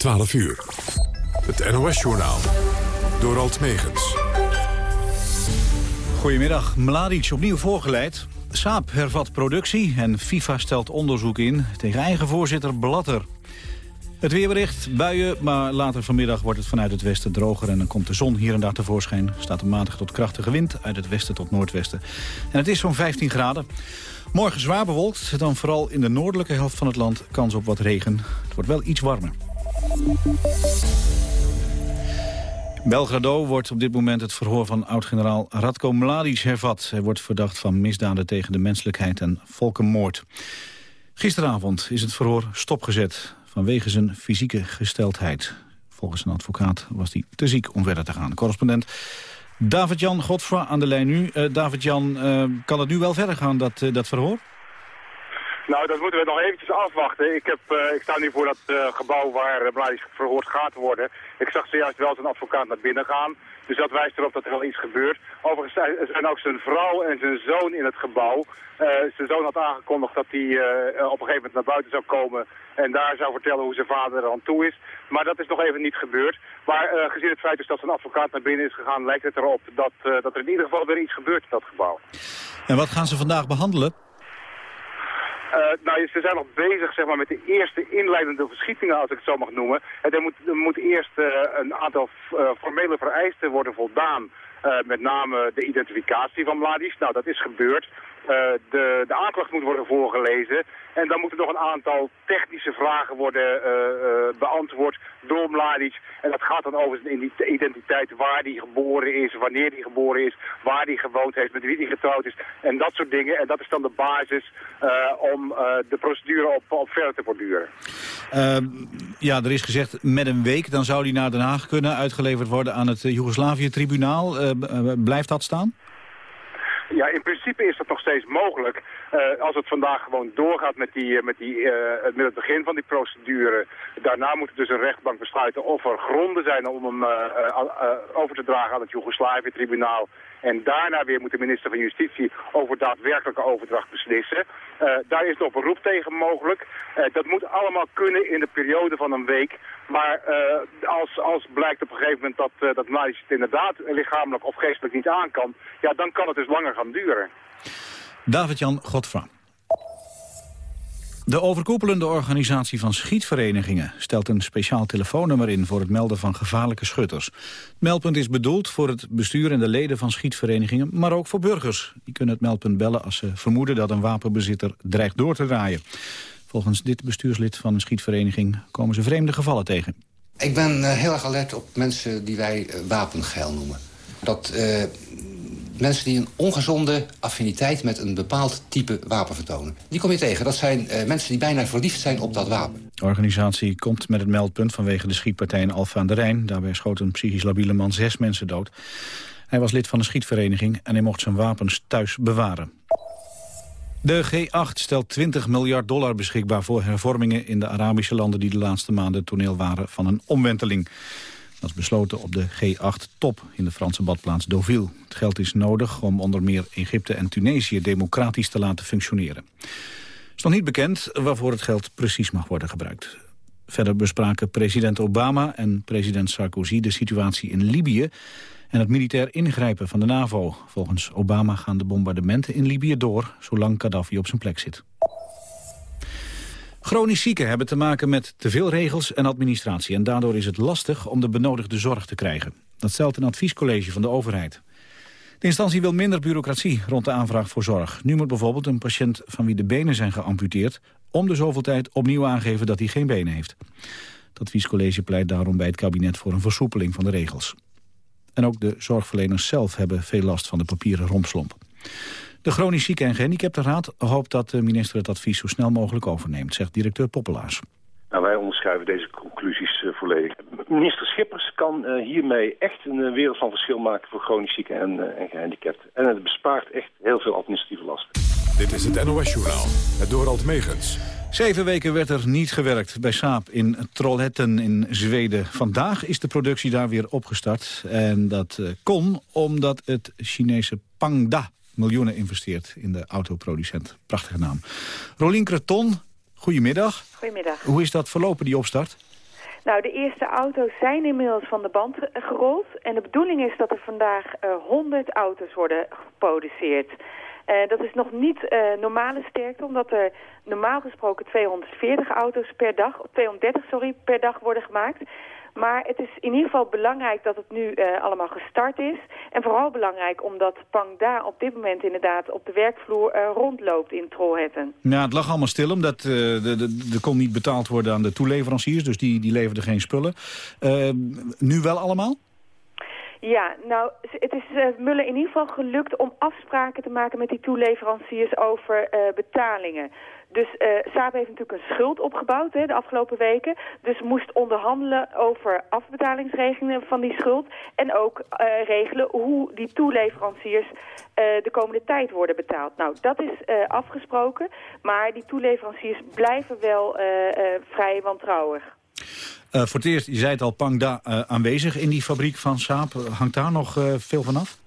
12 uur. Het NOS-journaal. Door Alt Megens. Goedemiddag. Mladic opnieuw voorgeleid. Saab hervat productie en FIFA stelt onderzoek in tegen eigen voorzitter Blatter. Het weerbericht, buien, maar later vanmiddag wordt het vanuit het westen droger... en dan komt de zon hier en daar tevoorschijn. Staat een matige tot krachtige wind uit het westen tot noordwesten. En het is zo'n 15 graden. Morgen zwaar bewolkt, dan vooral in de noordelijke helft van het land kans op wat regen. Het wordt wel iets warmer. Belgrado wordt op dit moment het verhoor van oud-generaal Radko Mladic hervat. Hij wordt verdacht van misdaden tegen de menselijkheid en volkenmoord. Gisteravond is het verhoor stopgezet vanwege zijn fysieke gesteldheid. Volgens een advocaat was hij te ziek om verder te gaan. Correspondent David-Jan Godfra aan de lijn nu. Uh, David-Jan, uh, kan het nu wel verder gaan, dat, uh, dat verhoor? Nou, dat moeten we nog eventjes afwachten. Ik, heb, uh, ik sta nu voor dat uh, gebouw waar uh, Mladic verhoord gaat worden. Ik zag zojuist wel zijn advocaat naar binnen gaan. Dus dat wijst erop dat er wel iets gebeurt. Overigens zijn ook zijn vrouw en zijn zoon in het gebouw. zijn zoon had aangekondigd dat hij op een gegeven moment naar buiten zou komen... en daar zou vertellen hoe zijn vader er aan toe is. Maar dat is nog even niet gebeurd. Maar gezien het feit dus dat zijn advocaat naar binnen is gegaan... lijkt het erop dat, dat er in ieder geval weer iets gebeurt in dat gebouw. En wat gaan ze vandaag behandelen? Uh, nou, ze zijn nog bezig zeg maar, met de eerste inleidende verschietingen, als ik het zo mag noemen. En er moet, er moet eerst uh, een aantal uh, formele vereisten worden voldaan. Met name de identificatie van Mladic. Nou, dat is gebeurd. de, de aanklacht moet worden voorgelezen. En dan moeten nog een aantal technische vragen worden uh, beantwoord door Mladic. En dat gaat dan over zijn identiteit, waar hij geboren is, wanneer hij geboren is, waar hij gewoond heeft, met wie hij getrouwd is. En dat soort dingen. En dat is dan de basis om de procedure op, op verder te borduren. Ehm, ja, er is gezegd met een week, dan zou hij naar Den Haag kunnen uitgeleverd worden aan het Joegoslavië-tribunaal. blijft dat staan? Ja, in principe is dat nog steeds mogelijk. Uh, als het vandaag gewoon doorgaat met, die, met, die, uh, met het begin van die procedure... daarna moet dus een rechtbank besluiten of er gronden zijn om hem uh, over te dragen aan het Joegoslavië-tribunaal... En daarna weer moet de minister van Justitie over daadwerkelijke overdracht beslissen. Uh, daar is nog beroep tegen mogelijk. Uh, dat moet allemaal kunnen in de periode van een week. Maar uh, als, als blijkt op een gegeven moment dat, dat Mladic het inderdaad lichamelijk of geestelijk niet aan kan... ja, dan kan het dus langer gaan duren. David-Jan Godfra. De overkoepelende organisatie van schietverenigingen stelt een speciaal telefoonnummer in voor het melden van gevaarlijke schutters. Het meldpunt is bedoeld voor het bestuur en de leden van schietverenigingen, maar ook voor burgers. Die kunnen het meldpunt bellen als ze vermoeden dat een wapenbezitter dreigt door te draaien. Volgens dit bestuurslid van een schietvereniging komen ze vreemde gevallen tegen. Ik ben uh, heel erg alert op mensen die wij uh, wapengeil noemen. Dat uh, mensen die een ongezonde affiniteit met een bepaald type wapen vertonen. Die kom je tegen. Dat zijn uh, mensen die bijna verliefd zijn op dat wapen. De organisatie komt met het meldpunt vanwege de schietpartij in Alfa aan de Rijn. Daarbij schoot een psychisch labiele man zes mensen dood. Hij was lid van een schietvereniging en hij mocht zijn wapens thuis bewaren. De G8 stelt 20 miljard dollar beschikbaar voor hervormingen in de Arabische landen die de laatste maanden toneel waren van een omwenteling. Dat is besloten op de G8-top in de Franse badplaats Deauville. Het geld is nodig om onder meer Egypte en Tunesië democratisch te laten functioneren. Het is nog niet bekend waarvoor het geld precies mag worden gebruikt. Verder bespraken president Obama en president Sarkozy de situatie in Libië en het militair ingrijpen van de NAVO. Volgens Obama gaan de bombardementen in Libië door, zolang Gaddafi op zijn plek zit. Chronisch zieken hebben te maken met te veel regels en administratie... en daardoor is het lastig om de benodigde zorg te krijgen. Dat stelt een adviescollege van de overheid. De instantie wil minder bureaucratie rond de aanvraag voor zorg. Nu moet bijvoorbeeld een patiënt van wie de benen zijn geamputeerd... om de zoveel tijd opnieuw aangeven dat hij geen benen heeft. Het adviescollege pleit daarom bij het kabinet voor een versoepeling van de regels. En ook de zorgverleners zelf hebben veel last van de papieren rompslomp. De chronisch zieke en gehandicapte raad hoopt dat de minister het advies zo snel mogelijk overneemt, zegt directeur Poppelaars. Nou, wij onderschrijven deze conclusies uh, volledig. Minister Schippers kan uh, hiermee echt een uh, wereld van verschil maken voor chronisch zieken en, en gehandicapten. En het bespaart echt heel veel administratieve lasten. Dit is het NOS-journaal, het Dorald Megens. Zeven weken werd er niet gewerkt bij Saab in Trollhättan in Zweden. Vandaag is de productie daar weer opgestart. En dat kon omdat het Chinese Pangda miljoenen investeert in de autoproducent. Prachtige naam. Rolien Creton, goedemiddag. Goedemiddag. Hoe is dat verlopen, die opstart? Nou, de eerste auto's zijn inmiddels van de band gerold. En de bedoeling is dat er vandaag uh, 100 auto's worden geproduceerd. Uh, dat is nog niet uh, normale sterkte, omdat er normaal gesproken 240 auto's per dag, 230 sorry, per dag worden gemaakt. Maar het is in ieder geval belangrijk dat het nu uh, allemaal gestart is. En vooral belangrijk omdat Pangda op dit moment inderdaad op de werkvloer uh, rondloopt in Trollhättan. Ja, het lag allemaal stil omdat uh, er kon niet betaald worden aan de toeleveranciers. Dus die, die leverden geen spullen. nu wel allemaal? Ja, nou, het is uh, Muller in ieder geval gelukt om afspraken te maken met die toeleveranciers over uh, betalingen. Dus uh, Saab heeft natuurlijk een schuld opgebouwd hè, de afgelopen weken. Dus moest onderhandelen over afbetalingsregelingen van die schuld. En ook uh, regelen hoe die toeleveranciers uh, de komende tijd worden betaald. Nou, dat is afgesproken. Maar die toeleveranciers blijven wel vrij wantrouwig. voor het eerst, je zei het al, Pangda aanwezig in die fabriek van Saab. Hangt daar nog veel van af?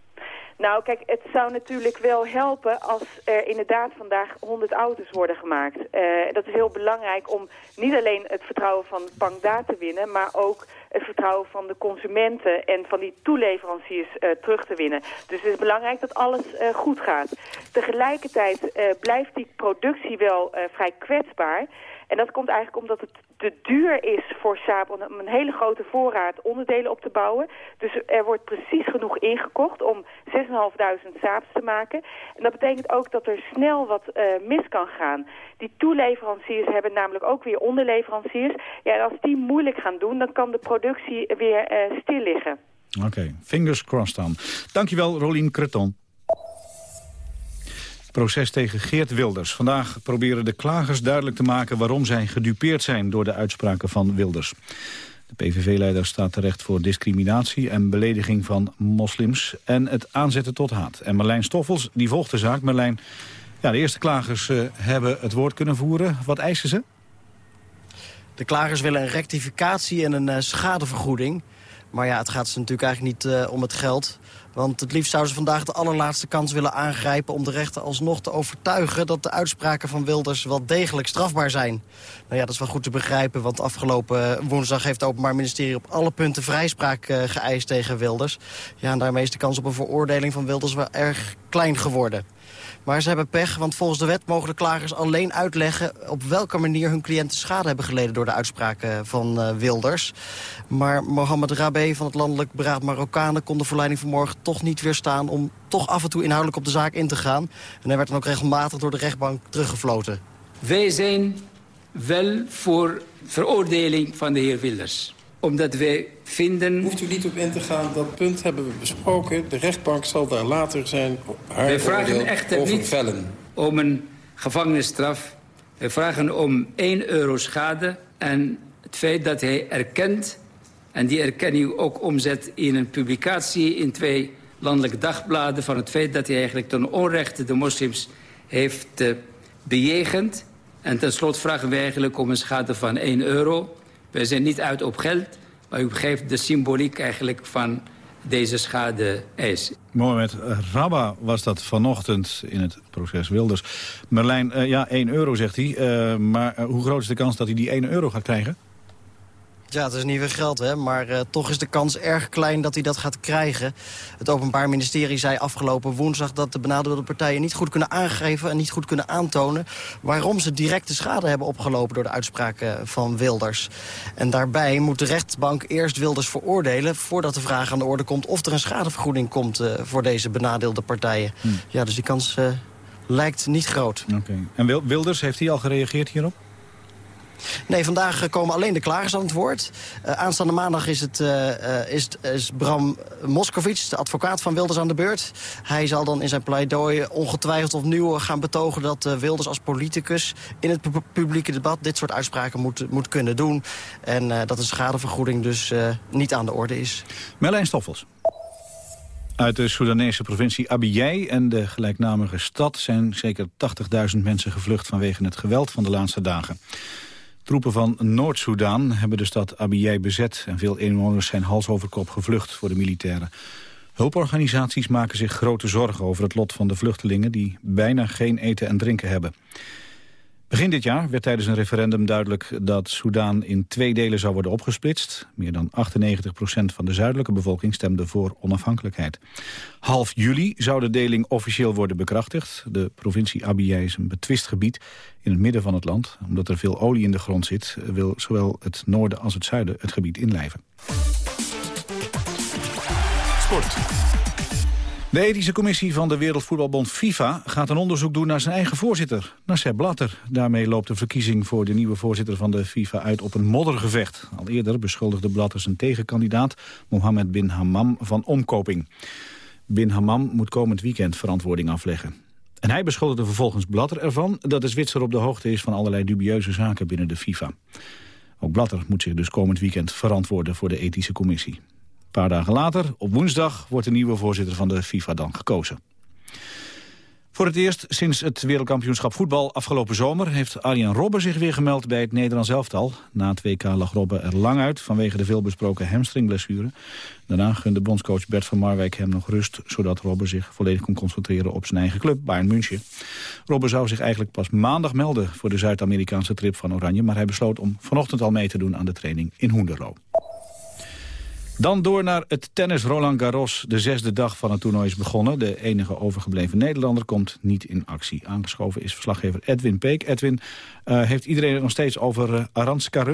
Nou, kijk, het zou natuurlijk wel helpen als er inderdaad vandaag 100 auto's worden gemaakt. Uh, dat is heel belangrijk om niet alleen het vertrouwen van Pangda te winnen, maar ook het vertrouwen van de consumenten en van die toeleveranciers uh, terug te winnen. Dus het is belangrijk dat alles uh, goed gaat. Tegelijkertijd blijft die productie wel vrij kwetsbaar. En dat komt eigenlijk omdat het te duur is voor Saab om een hele grote voorraad onderdelen op te bouwen. Dus er wordt precies genoeg ingekocht om 6.500 Saabs te maken. En dat betekent ook dat er snel wat uh, mis kan gaan. Die toeleveranciers hebben namelijk ook weer onderleveranciers. Ja, en als die moeilijk gaan doen, dan kan de productie weer uh, stil liggen. Oké, fingers crossed dan. Dankjewel, Rolien Creton proces tegen Geert Wilders. Vandaag proberen de klagers duidelijk te maken waarom zij gedupeerd zijn door de uitspraken van Wilders. De PVV-leider staat terecht voor discriminatie en belediging van moslims en het aanzetten tot haat. En Marlijn Stoffels die volgt de zaak. Marlijn, ja, de eerste klagers uh, hebben het woord kunnen voeren. Wat eisen ze? De klagers willen een rectificatie en een uh, schadevergoeding. Maar ja, het gaat ze natuurlijk eigenlijk niet uh, om het geld. Want het liefst zouden ze vandaag de allerlaatste kans willen aangrijpen... om de rechter alsnog te overtuigen dat de uitspraken van Wilders wel degelijk strafbaar zijn. Nou ja, dat is wel goed te begrijpen, want afgelopen woensdag... heeft het Openbaar Ministerie op alle punten vrijspraak uh, geëist tegen Wilders. Ja, en daarmee is de kans op een veroordeling van Wilders wel erg klein geworden. Maar ze hebben pech, want volgens de wet mogen de klagers alleen uitleggen... op welke manier hun cliënten schade hebben geleden door de uitspraken van uh, Wilders. Maar Mohammed Rabé van het Landelijk Beraad Marokkanen... kon de verleiding vanmorgen toch niet weerstaan om toch af en toe inhoudelijk op de zaak in te gaan. En hij werd dan ook regelmatig door de rechtbank teruggefloten. Wij zijn wel voor veroordeling van de heer Wilders omdat wij vinden... Hoeft u niet op in te gaan, dat punt hebben we besproken. De rechtbank zal daar later zijn haar wij vragen echter niet vellen. om een gevangenisstraf. Wij vragen om 1 euro schade en het feit dat hij erkent... en die erkenning ook omzet in een publicatie in twee landelijke dagbladen... van het feit dat hij eigenlijk ten onrechte de moslims heeft uh, bejegend. En tenslotte vragen wij eigenlijk om een schade van 1 euro... We zijn niet uit op geld, maar u begrijpt de symboliek eigenlijk van deze schade-eis. Mohamed Rabba was dat vanochtend in het proces Wilders. Merlijn, uh, ja, 1 euro zegt hij. Uh, maar uh, hoe groot is de kans dat hij die 1 euro gaat krijgen? Ja, het is niet weer geld, hè? maar uh, toch is de kans erg klein dat hij dat gaat krijgen. Het Openbaar Ministerie zei afgelopen woensdag dat de benadeelde partijen niet goed kunnen aangeven en niet goed kunnen aantonen waarom ze directe schade hebben opgelopen door de uitspraken van Wilders. En daarbij moet de rechtbank eerst Wilders veroordelen voordat de vraag aan de orde komt of er een schadevergoeding komt uh, voor deze benadeelde partijen. Hm. Ja, dus die kans uh, lijkt niet groot. Oké. Okay. En Wilders, heeft hij al gereageerd hierop? Nee, vandaag komen alleen de klagers aan het woord. Uh, aanstaande maandag is, het, uh, is, is Bram Moscovic, de advocaat van Wilders, aan de beurt. Hij zal dan in zijn pleidooi ongetwijfeld opnieuw gaan betogen... dat Wilders als politicus in het pu publieke debat dit soort uitspraken moet, moet kunnen doen. En dat een schadevergoeding dus niet aan de orde is. Merlijn Stoffels. Uit de Soedanese provincie Abiyai en de gelijknamige stad... zijn zeker 80.000 mensen gevlucht vanwege het geweld van de laatste dagen. Troepen van Noord-Soedan hebben de stad Abiyai bezet... en veel inwoners zijn hals over kop gevlucht voor de militairen. Hulporganisaties maken zich grote zorgen over het lot van de vluchtelingen... die bijna geen eten en drinken hebben. Begin dit jaar werd tijdens een referendum duidelijk dat Soudaan in twee delen zou worden opgesplitst. Meer dan 98% van de zuidelijke bevolking stemde voor onafhankelijkheid. Half juli zou de deling officieel worden bekrachtigd. De provincie Abyei is een betwist gebied in het midden van het land. Omdat er veel olie in de grond zit, wil zowel het noorden als het zuiden het gebied inlijven. Sport. De ethische commissie van de Wereldvoetbalbond FIFA gaat een onderzoek doen naar zijn eigen voorzitter, naar Sepp Blatter. Daarmee loopt de verkiezing voor de nieuwe voorzitter van de FIFA uit op een moddergevecht. Al eerder beschuldigde Blatter zijn tegenkandidaat Mohammed bin Hammam van omkoping. Bin Hammam moet komend weekend verantwoording afleggen. En hij beschuldigde vervolgens Blatter ervan dat de Zwitser op de hoogte is van allerlei dubieuze zaken binnen de FIFA. Ook Blatter moet zich dus komend weekend verantwoorden voor de ethische commissie. Paar dagen later, op woensdag, wordt de nieuwe voorzitter van de FIFA dan gekozen. Voor het eerst sinds het wereldkampioenschap voetbal afgelopen zomer... heeft Arjen Robben zich weer gemeld bij het Nederlands elftal. Na het WK lag Robben er lang uit vanwege de veelbesproken hamstringblessure. Daarna gunde bondscoach Bert van Marwijk hem nog rust... zodat Robben zich volledig kon concentreren op zijn eigen club, Bayern München. Robben zou zich eigenlijk pas maandag melden voor de Zuid-Amerikaanse trip van Oranje... maar hij besloot om vanochtend al mee te doen aan de training in Hoenderloo. Dan door naar het tennis. Roland Garros, de zesde dag van het toernooi is begonnen. De enige overgebleven Nederlander komt niet in actie. Aangeschoven is verslaggever Edwin Peek. Edwin, uh, heeft iedereen het nog steeds over uh, Aranska?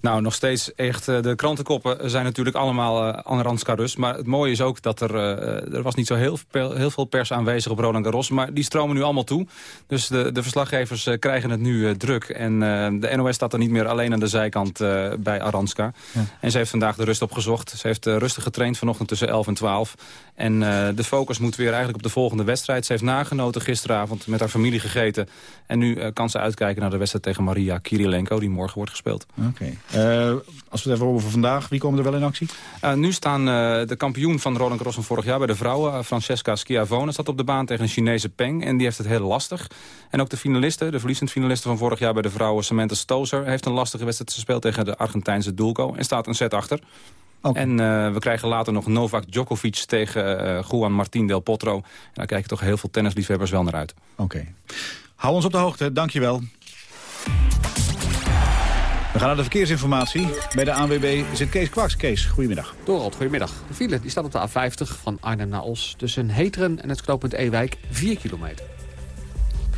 Nou, nog steeds echt, eh, de krantenkoppen zijn natuurlijk allemaal uh, Anranska Rus. Maar het mooie is ook dat er, uh, er was niet zo heel, heel veel pers aanwezig op Roland Garros. Maar die stromen nu allemaal toe. Dus de, de verslaggevers uh, krijgen het nu druk. En de NOS staat er niet meer alleen aan de zijkant bij Aranska. Ja. En ze heeft vandaag de rust opgezocht. Ze heeft rustig getraind vanochtend tussen 11 en 12. En de focus moet weer eigenlijk op de volgende wedstrijd. Ze heeft nagenoten gisteravond met haar familie gegeten. En nu kan ze uitkijken naar de wedstrijd tegen Maria Kirilenko... die morgen wordt gespeeld. Oké. Okay. Uh, als we het even over vandaag, wie komen er wel in actie? Nu staan de kampioen van Roland Garros van vorig jaar bij de vrouwen... Francesca Schiavone staat op de baan tegen een Chinese Peng. En die heeft het heel lastig. En ook de finalisten, de verliezend finalisten van vorig jaar bij de vrouwen... Samantha Stozer heeft een lastige wedstrijd gespeeld tegen de Argentijnse Dulco. En staat een set achter. Okay. En uh, we krijgen later nog Novak Djokovic tegen uh, Juan Martín del Potro. En daar kijken toch heel veel tennisliefhebbers wel naar uit. Oké. Okay. Hou ons op de hoogte, dankjewel. We gaan naar de verkeersinformatie. Bij de ANWB zit Kees Kwaks. Kees, goedemiddag. Dorald, goedemiddag. De file die staat op de A50 van Arnhem naar Os... tussen Heteren en het knooppunt Ewijk, 4 kilometer.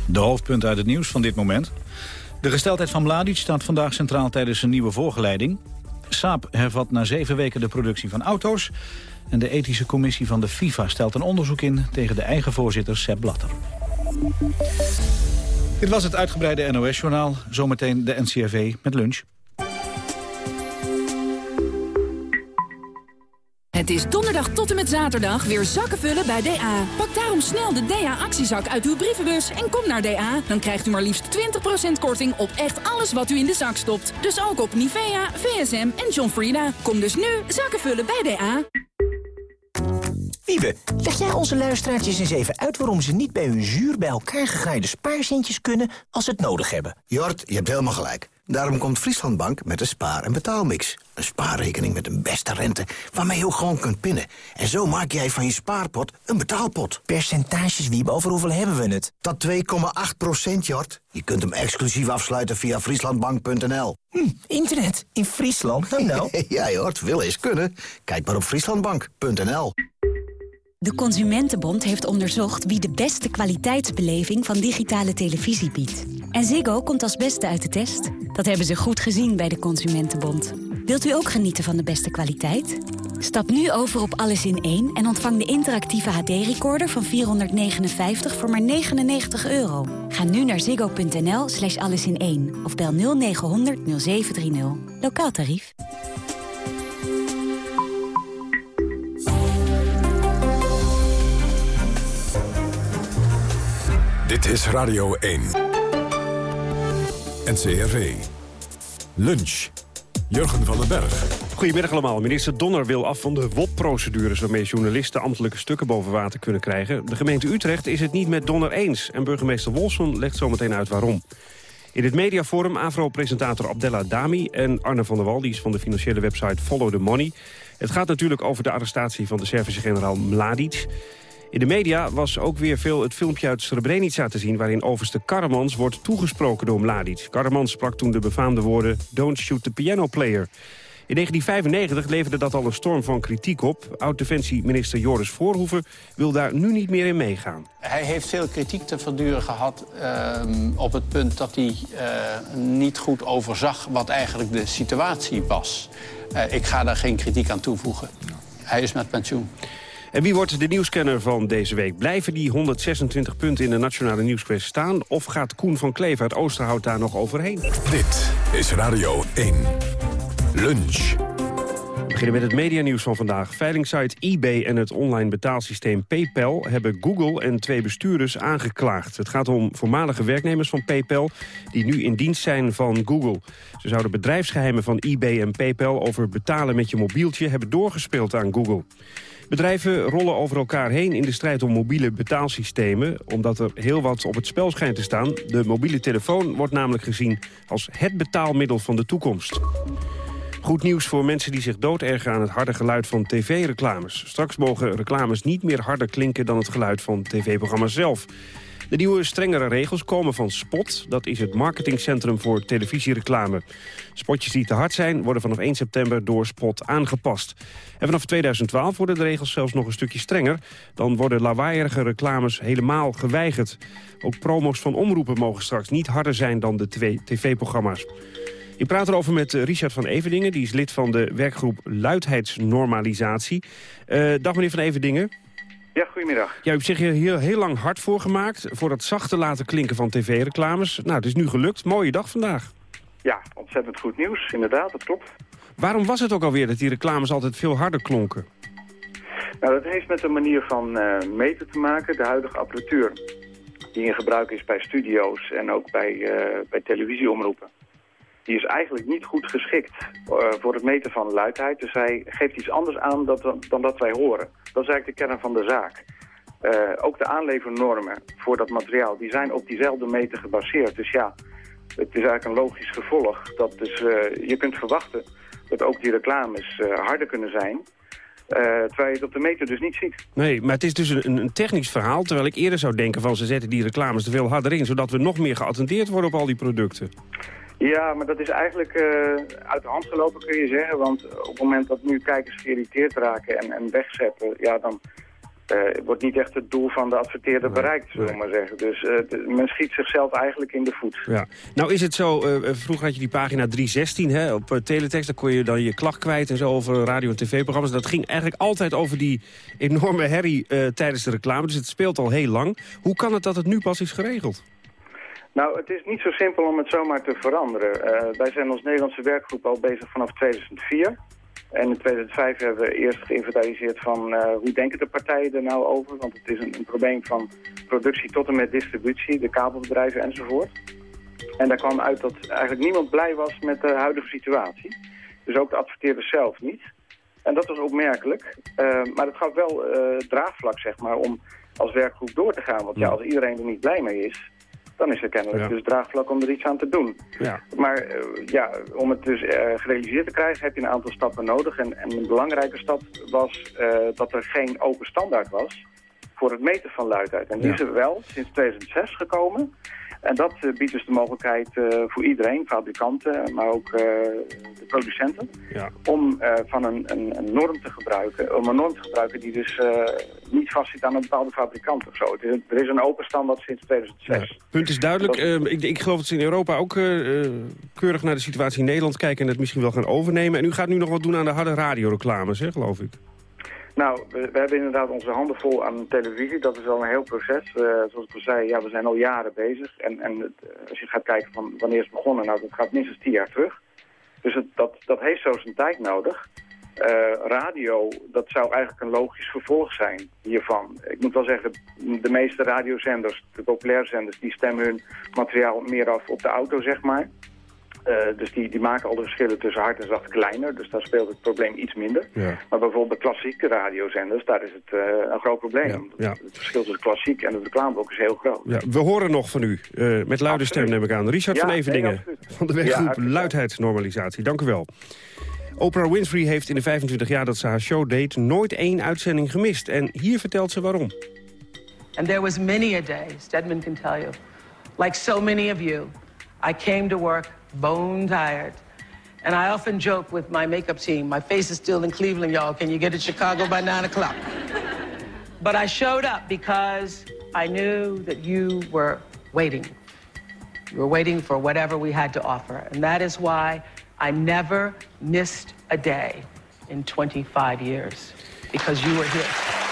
De hoofdpunten uit het nieuws van dit moment. De gesteldheid van Mladic staat vandaag centraal tijdens een nieuwe voorgeleiding. Saab hervat na zeven weken de productie van auto's. En de ethische commissie van de FIFA stelt een onderzoek in... tegen de eigen voorzitter Sepp Blatter. Dit was het uitgebreide NOS-journaal. Zometeen de NCRV met lunch. Het is donderdag tot en met zaterdag weer zakken vullen bij DA. Pak daarom snel de DA-actiezak uit uw brievenbus en kom naar DA. Dan krijgt u maar liefst 20% korting op echt alles wat u in de zak stopt. Dus ook op Nivea, VSM en John Frieda. Kom dus nu zakken vullen bij DA. Wiebe, leg jij onze luisteraartjes eens even uit... waarom ze niet bij hun zuur bij elkaar gegraaide spaarcentjes kunnen... als ze het nodig hebben? Jort, je hebt helemaal gelijk. Daarom komt Frieslandbank met een spaar- en betaalmix. Een spaarrekening met een beste rente, waarmee je ook gewoon kunt pinnen. En zo maak jij van je spaarpot een betaalpot. Percentages, Wiebe, over hoeveel hebben we het? Dat 2,8 procent, Jort. Je kunt hem exclusief afsluiten via frieslandbank.nl. Hm, internet in Friesland? Nou nou. ja, Jort, wil eens kunnen. Kijk maar op frieslandbank.nl. De Consumentenbond heeft onderzocht wie de beste kwaliteitsbeleving van digitale televisie biedt. En Ziggo komt als beste uit de test. Dat hebben ze goed gezien bij de Consumentenbond. Wilt u ook genieten van de beste kwaliteit? Stap nu over op Alles in 1 en ontvang de interactieve HD-recorder van 459 voor maar 99 euro. Ga nu naar ziggo.nl slash allesin1 of bel 0900 0730. Lokaal tarief. Dit is Radio 1. NCRV. Lunch. Jurgen van den Berg. Goedemiddag allemaal. Minister Donner wil af van de WOP-procedures... waarmee journalisten ambtelijke stukken boven water kunnen krijgen. De gemeente Utrecht is het niet met Donner eens. En burgemeester Wolfson legt zometeen uit waarom. In het mediaforum AVRO-presentator Abdella Dami en Arne van der Wal... die is van de financiële website Follow the Money. Het gaat natuurlijk over de arrestatie van de Servische generaal Mladic... In de media was ook weer veel het filmpje uit Srebrenica te zien... waarin overste Karamans wordt toegesproken door Mladic. Karamans sprak toen de befaamde woorden... Don't shoot the piano player. In 1995 leverde dat al een storm van kritiek op. Oud-defensieminister Joris Voorhoeven wil daar nu niet meer in meegaan. Hij heeft veel kritiek te verduren gehad ehm, op het punt dat hij eh, niet goed overzag wat eigenlijk de situatie was. Eh, ik ga daar geen kritiek aan toevoegen. Hij is met pensioen. En wie wordt de nieuwscanner van deze week? Blijven die 126 punten in de Nationale Nieuwsquiz staan... of gaat Koen van Kleef uit Oosterhout daar nog overheen? Dit is Radio 1. Lunch. We beginnen met het medianieuws van vandaag. Veilingsite eBay en het online betaalsysteem PayPal... hebben Google en twee bestuurders aangeklaagd. Het gaat om voormalige werknemers van PayPal... die nu in dienst zijn van Google. Ze zouden bedrijfsgeheimen van eBay en PayPal... over betalen met je mobieltje hebben doorgespeeld aan Google. Bedrijven rollen over elkaar heen in de strijd om mobiele betaalsystemen... omdat er heel wat op het spel schijnt te staan. De mobiele telefoon wordt namelijk gezien als het betaalmiddel van de toekomst. Goed nieuws voor mensen die zich doodergen aan het harde geluid van tv-reclames. Straks mogen reclames niet meer harder klinken dan het geluid van tv-programma's zelf. De nieuwe strengere regels komen van SPOT. Dat is het marketingcentrum voor televisiereclame. Spotjes die te hard zijn worden vanaf 1 september door SPOT aangepast. En vanaf 2012 worden de regels zelfs nog een stukje strenger. Dan worden lawaaierige reclames helemaal geweigerd. Ook promos van omroepen mogen straks niet harder zijn dan de twee tv-programma's. Ik praat erover met eh, Richard van Everdingen. Die is lid van de werkgroep Luidheidsnormalisatie. Uh, dag meneer van Everdingen. Ja, goedemiddag. Ja, u hebt zich hier heel, heel lang hard voor gemaakt... voor dat zachte laten klinken van tv-reclames. Nou, het is nu gelukt. Mooie dag vandaag. Ja, ontzettend goed nieuws. Inderdaad, dat klopt. Waarom was het ook alweer dat die reclames altijd veel harder klonken? Nou, dat heeft met de manier van uh, meten te maken. De huidige apparatuur die in gebruik is bij studio's en ook bij, uh, bij televisieomroepen die is eigenlijk niet goed geschikt uh, voor het meten van luidheid. Dus hij geeft iets anders aan dan dat wij horen. Dat is eigenlijk de kern van de zaak. Uh, ook de aanlevernormen voor dat materiaal, die zijn op diezelfde meter gebaseerd. Dus ja, het is eigenlijk een logisch gevolg. Dat dus, uh, je kunt verwachten dat ook die reclames harder kunnen zijn. terwijl je het op de meter dus niet ziet. Nee, maar het is dus een, een, technisch verhaal. Terwijl ik eerder zou denken van ze zetten die reclames er veel harder in. Zodat we nog meer geattendeerd worden op al die producten. Ja, maar dat is eigenlijk uh, uit de hand gelopen kun je zeggen. Want op het moment dat nu kijkers geïrriteerd raken en, en wegzetten... ja, dan uh, wordt niet echt het doel van de adverteerder nee, bereikt, zullen we maar zeggen. Dus uh, de, men schiet zichzelf eigenlijk in de voet. Ja. Nou is het zo, vroeger had je die pagina 316 hè, op teletext. Daar kon je dan je klacht kwijt en zo over radio- en tv-programma's. Dat ging eigenlijk altijd over die enorme herrie tijdens de reclame. Dus het speelt al heel lang. Hoe kan het dat het nu pas is geregeld? Nou, het is niet zo simpel om het zomaar te veranderen. Uh, wij zijn als Nederlandse werkgroep al bezig vanaf 2004. En in 2005 hebben we eerst geïnventariseerd van uh, hoe denken de partijen er nou over. Want het is een, een, probleem van productie tot en met distributie, de kabelbedrijven enzovoort. En daar kwam uit dat eigenlijk niemand blij was met de huidige situatie. Dus ook de adverteerders zelf niet. En dat was opmerkelijk. Uh, maar het gaf wel draagvlak, zeg maar, om als werkgroep door te gaan. Want ja, als iedereen er niet blij mee is, dan is er kennelijk ja. dus draagvlak om er iets aan te doen. Ja. Maar uh, ja, om het dus uh, gerealiseerd te krijgen heb je een aantal stappen nodig. En, en een belangrijke stap was uh, dat er geen open standaard was voor het meten van luidheid. En die ja. is er wel sinds 2006 gekomen. En dat uh, biedt dus de mogelijkheid uh, voor iedereen, fabrikanten, maar ook uh, de producenten, ja. om van een, een, een, norm te gebruiken, om een norm te gebruiken die dus niet vastzit aan een bepaalde fabrikant of zo. Er is een open standaard sinds 2006. Ja. Punt is duidelijk. Dat... ik, ik, geloof dat ze in Europa ook keurig naar de situatie in Nederland kijken en het misschien wel gaan overnemen. En u gaat nu nog wat doen aan de harde radioreclames, hè, geloof ik. Nou, we, we, hebben inderdaad onze handen vol aan televisie. Dat is al een heel proces. Uh, zoals ik al zei, ja, we zijn al jaren bezig. En, en het, als je gaat kijken van wanneer is het begonnen, nou, dat gaat minstens tien jaar terug. Dus dat, dat heeft zo zijn tijd nodig. Uh, radio, dat zou eigenlijk een logisch vervolg zijn hiervan. Ik moet wel zeggen, de meeste radiozenders, de populaire zenders, die stemmen hun materiaal meer af op de auto, zeg maar. Uh, dus die, die maken al de verschillen tussen hard en zacht kleiner. Dus daar speelt het probleem iets minder. Ja. Maar bijvoorbeeld bij klassieke radiozenders, daar is het uh, een groot probleem. Ja. Ja. Het verschil tussen klassiek en het reclameblok is heel groot. Ja, we horen nog van u. Uh, met luide stem neem ik aan. Richard van Evendingen nee, van de werkgroep Luidheidsnormalisatie. Dank u wel. Oprah Winfrey heeft in de 25 jaar dat ze haar show deed... nooit één uitzending gemist. En hier vertelt ze waarom. And there was many a day, Stedman can tell you, like so many of you, I came to work bone tired. And I often joke with my makeup team, my face is still in Cleveland, y'all. Can you get to Chicago by nine o'clock? but I showed up because I knew that you were waiting. You were waiting for whatever we had to offer. And that is why I never missed a day in 25 years, because you were here.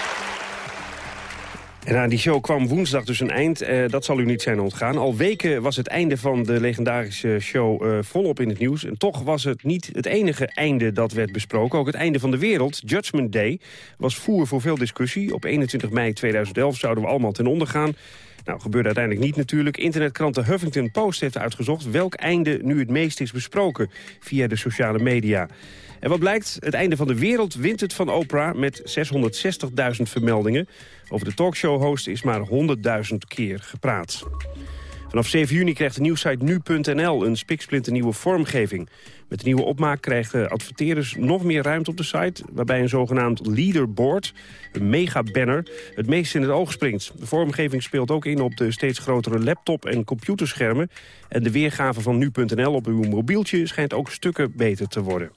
En aan die show kwam woensdag dus een eind. Eh, dat zal u niet zijn ontgaan. Al weken was het einde van de legendarische show eh, volop in het nieuws. En toch was het niet het enige einde dat werd besproken. Ook het einde van de wereld, Judgment Day, was voer voor veel discussie. Op 21 mei 2011 zouden we allemaal ten onder gaan. Nou, gebeurde uiteindelijk niet natuurlijk. Internetkrant de Huffington Post heeft uitgezocht... welk einde nu het meest is besproken via de sociale media. En wat blijkt, het einde van de wereld wint het van Oprah... met 660.000 vermeldingen. Over de talkshow-host is maar 100.000 keer gepraat. Vanaf 7 juni krijgt de nieuwsite nu.nl een spiksplinternieuwe vormgeving. Met de nieuwe opmaak krijgen adverteerders nog meer ruimte op de site... waarbij een zogenaamd leaderboard, een mega-banner, het meest in het oog springt. De vormgeving speelt ook in op de steeds grotere laptop- en computerschermen... en de weergave van nu.nl op uw mobieltje schijnt ook stukken beter te worden.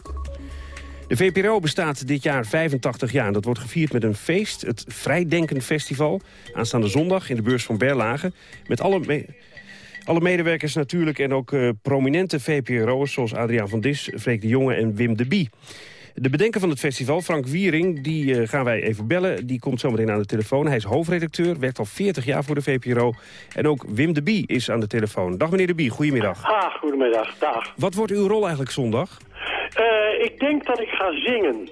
De VPRO bestaat dit jaar 85 jaar. Dat wordt gevierd met een feest, het Vrijdenken Festival. Aanstaande zondag in de beurs van Berlage. Met alle, alle medewerkers natuurlijk en ook uh, prominente VPRO'ers... zoals Adriaan van Dis, Freek de Jonge en Wim de Bie. De bedenker van het festival, Frank Wiering, die uh, gaan wij even bellen. Die komt zometeen aan de telefoon. Hij is hoofdredacteur, werkt al 40 jaar voor de VPRO. En ook Wim de Bie is aan de telefoon. Dag meneer de Bie, goedemiddag. Ah, goedemiddag, dag. Wat wordt uw rol eigenlijk zondag? Uh, ik denk dat ik ga zingen.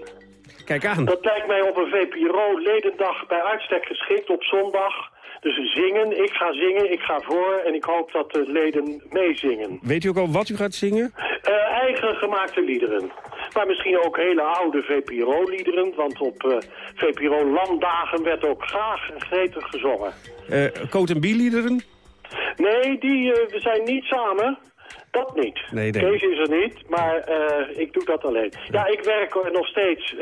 Kijk aan. Dat lijkt mij op een VPRO-ledendag bij uitstek geschikt op zondag. Dus zingen, ik ga zingen, ik ga voor en ik hoop dat de leden meezingen. Weet u ook al wat u gaat zingen? Uh, eigen gemaakte liederen. Maar misschien ook hele oude VPRO-liederen, want op uh, VPRO-landdagen werd ook graag en gretig gezongen. Uh, Coat en liederen Nee, die we zijn niet samen. Dat niet. Nee, nee. Kees is er niet, maar uh, ik doe dat alleen. Ja, ik werk nog steeds, uh,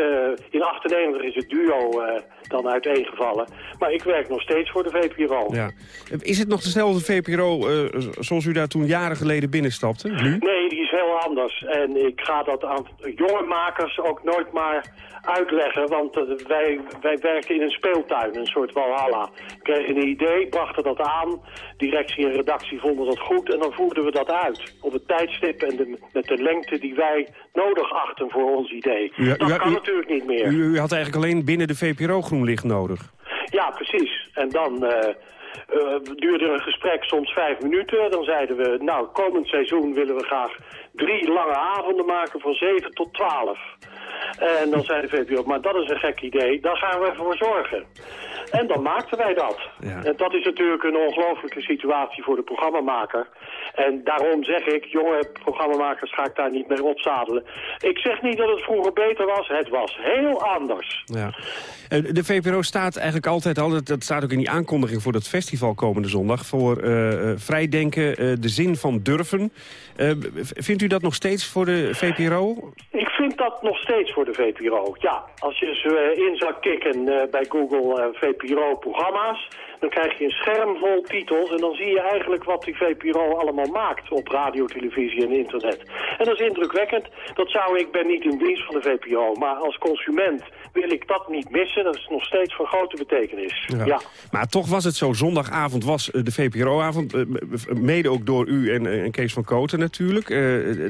in 98 is het duo uh, dan uiteengevallen. Maar ik werk nog steeds voor de VPRO. Ja. Is het nog dezelfde VPRO zoals u daar toen jaren geleden binnenstapte, nu? Nee, is heel anders. En ik ga dat aan jonge makers ook nooit maar uitleggen, want wij, wij werken in een speeltuin, een soort walhalla. We kregen een idee, brachten dat aan, directie en redactie vonden dat goed en dan voerden we dat uit. Op het tijdstip en de, met de lengte die wij nodig achten voor ons idee. U, dat u, kan u, natuurlijk niet meer. U, had eigenlijk alleen binnen de VPRO groenlicht nodig. Ja, precies. En dan... Uh, uh, duurde een gesprek soms vijf minuten. Dan zeiden we, nou, komend seizoen willen we graag drie lange avonden maken van zeven tot twaalf. En dan zei de VPRO, maar dat is een gek idee, daar gaan we even voor zorgen. En dan maakten wij dat. Ja. En dat is natuurlijk een ongelooflijke situatie voor de programmamaker. En daarom zeg ik, jonge programmamakers ga ik daar niet mee opzadelen. Ik zeg niet dat het vroeger beter was, het was heel anders. Ja. De VPRO staat eigenlijk altijd al, dat staat ook in die aankondiging voor dat festival komende zondag, voor uh, vrijdenken, uh, de zin van durven. Uh, vindt u dat nog steeds voor de VPRO? Ik vind dat nog steeds voor de VPRO, ja. Als je ze in zou kicken bij Google VPRO-programma's, dan krijg je een scherm vol titels en dan zie je eigenlijk wat die VPRO allemaal maakt op radio, televisie en internet. En dat is indrukwekkend. Dat zou ik, ben niet in dienst van de VPRO, maar als consument wil ik dat niet missen. Dat is nog steeds van grote betekenis. Ja. ja. Maar toch was het zo, zondagavond was de VPRO-avond, mede ook door u en, Kees van Koten natuurlijk.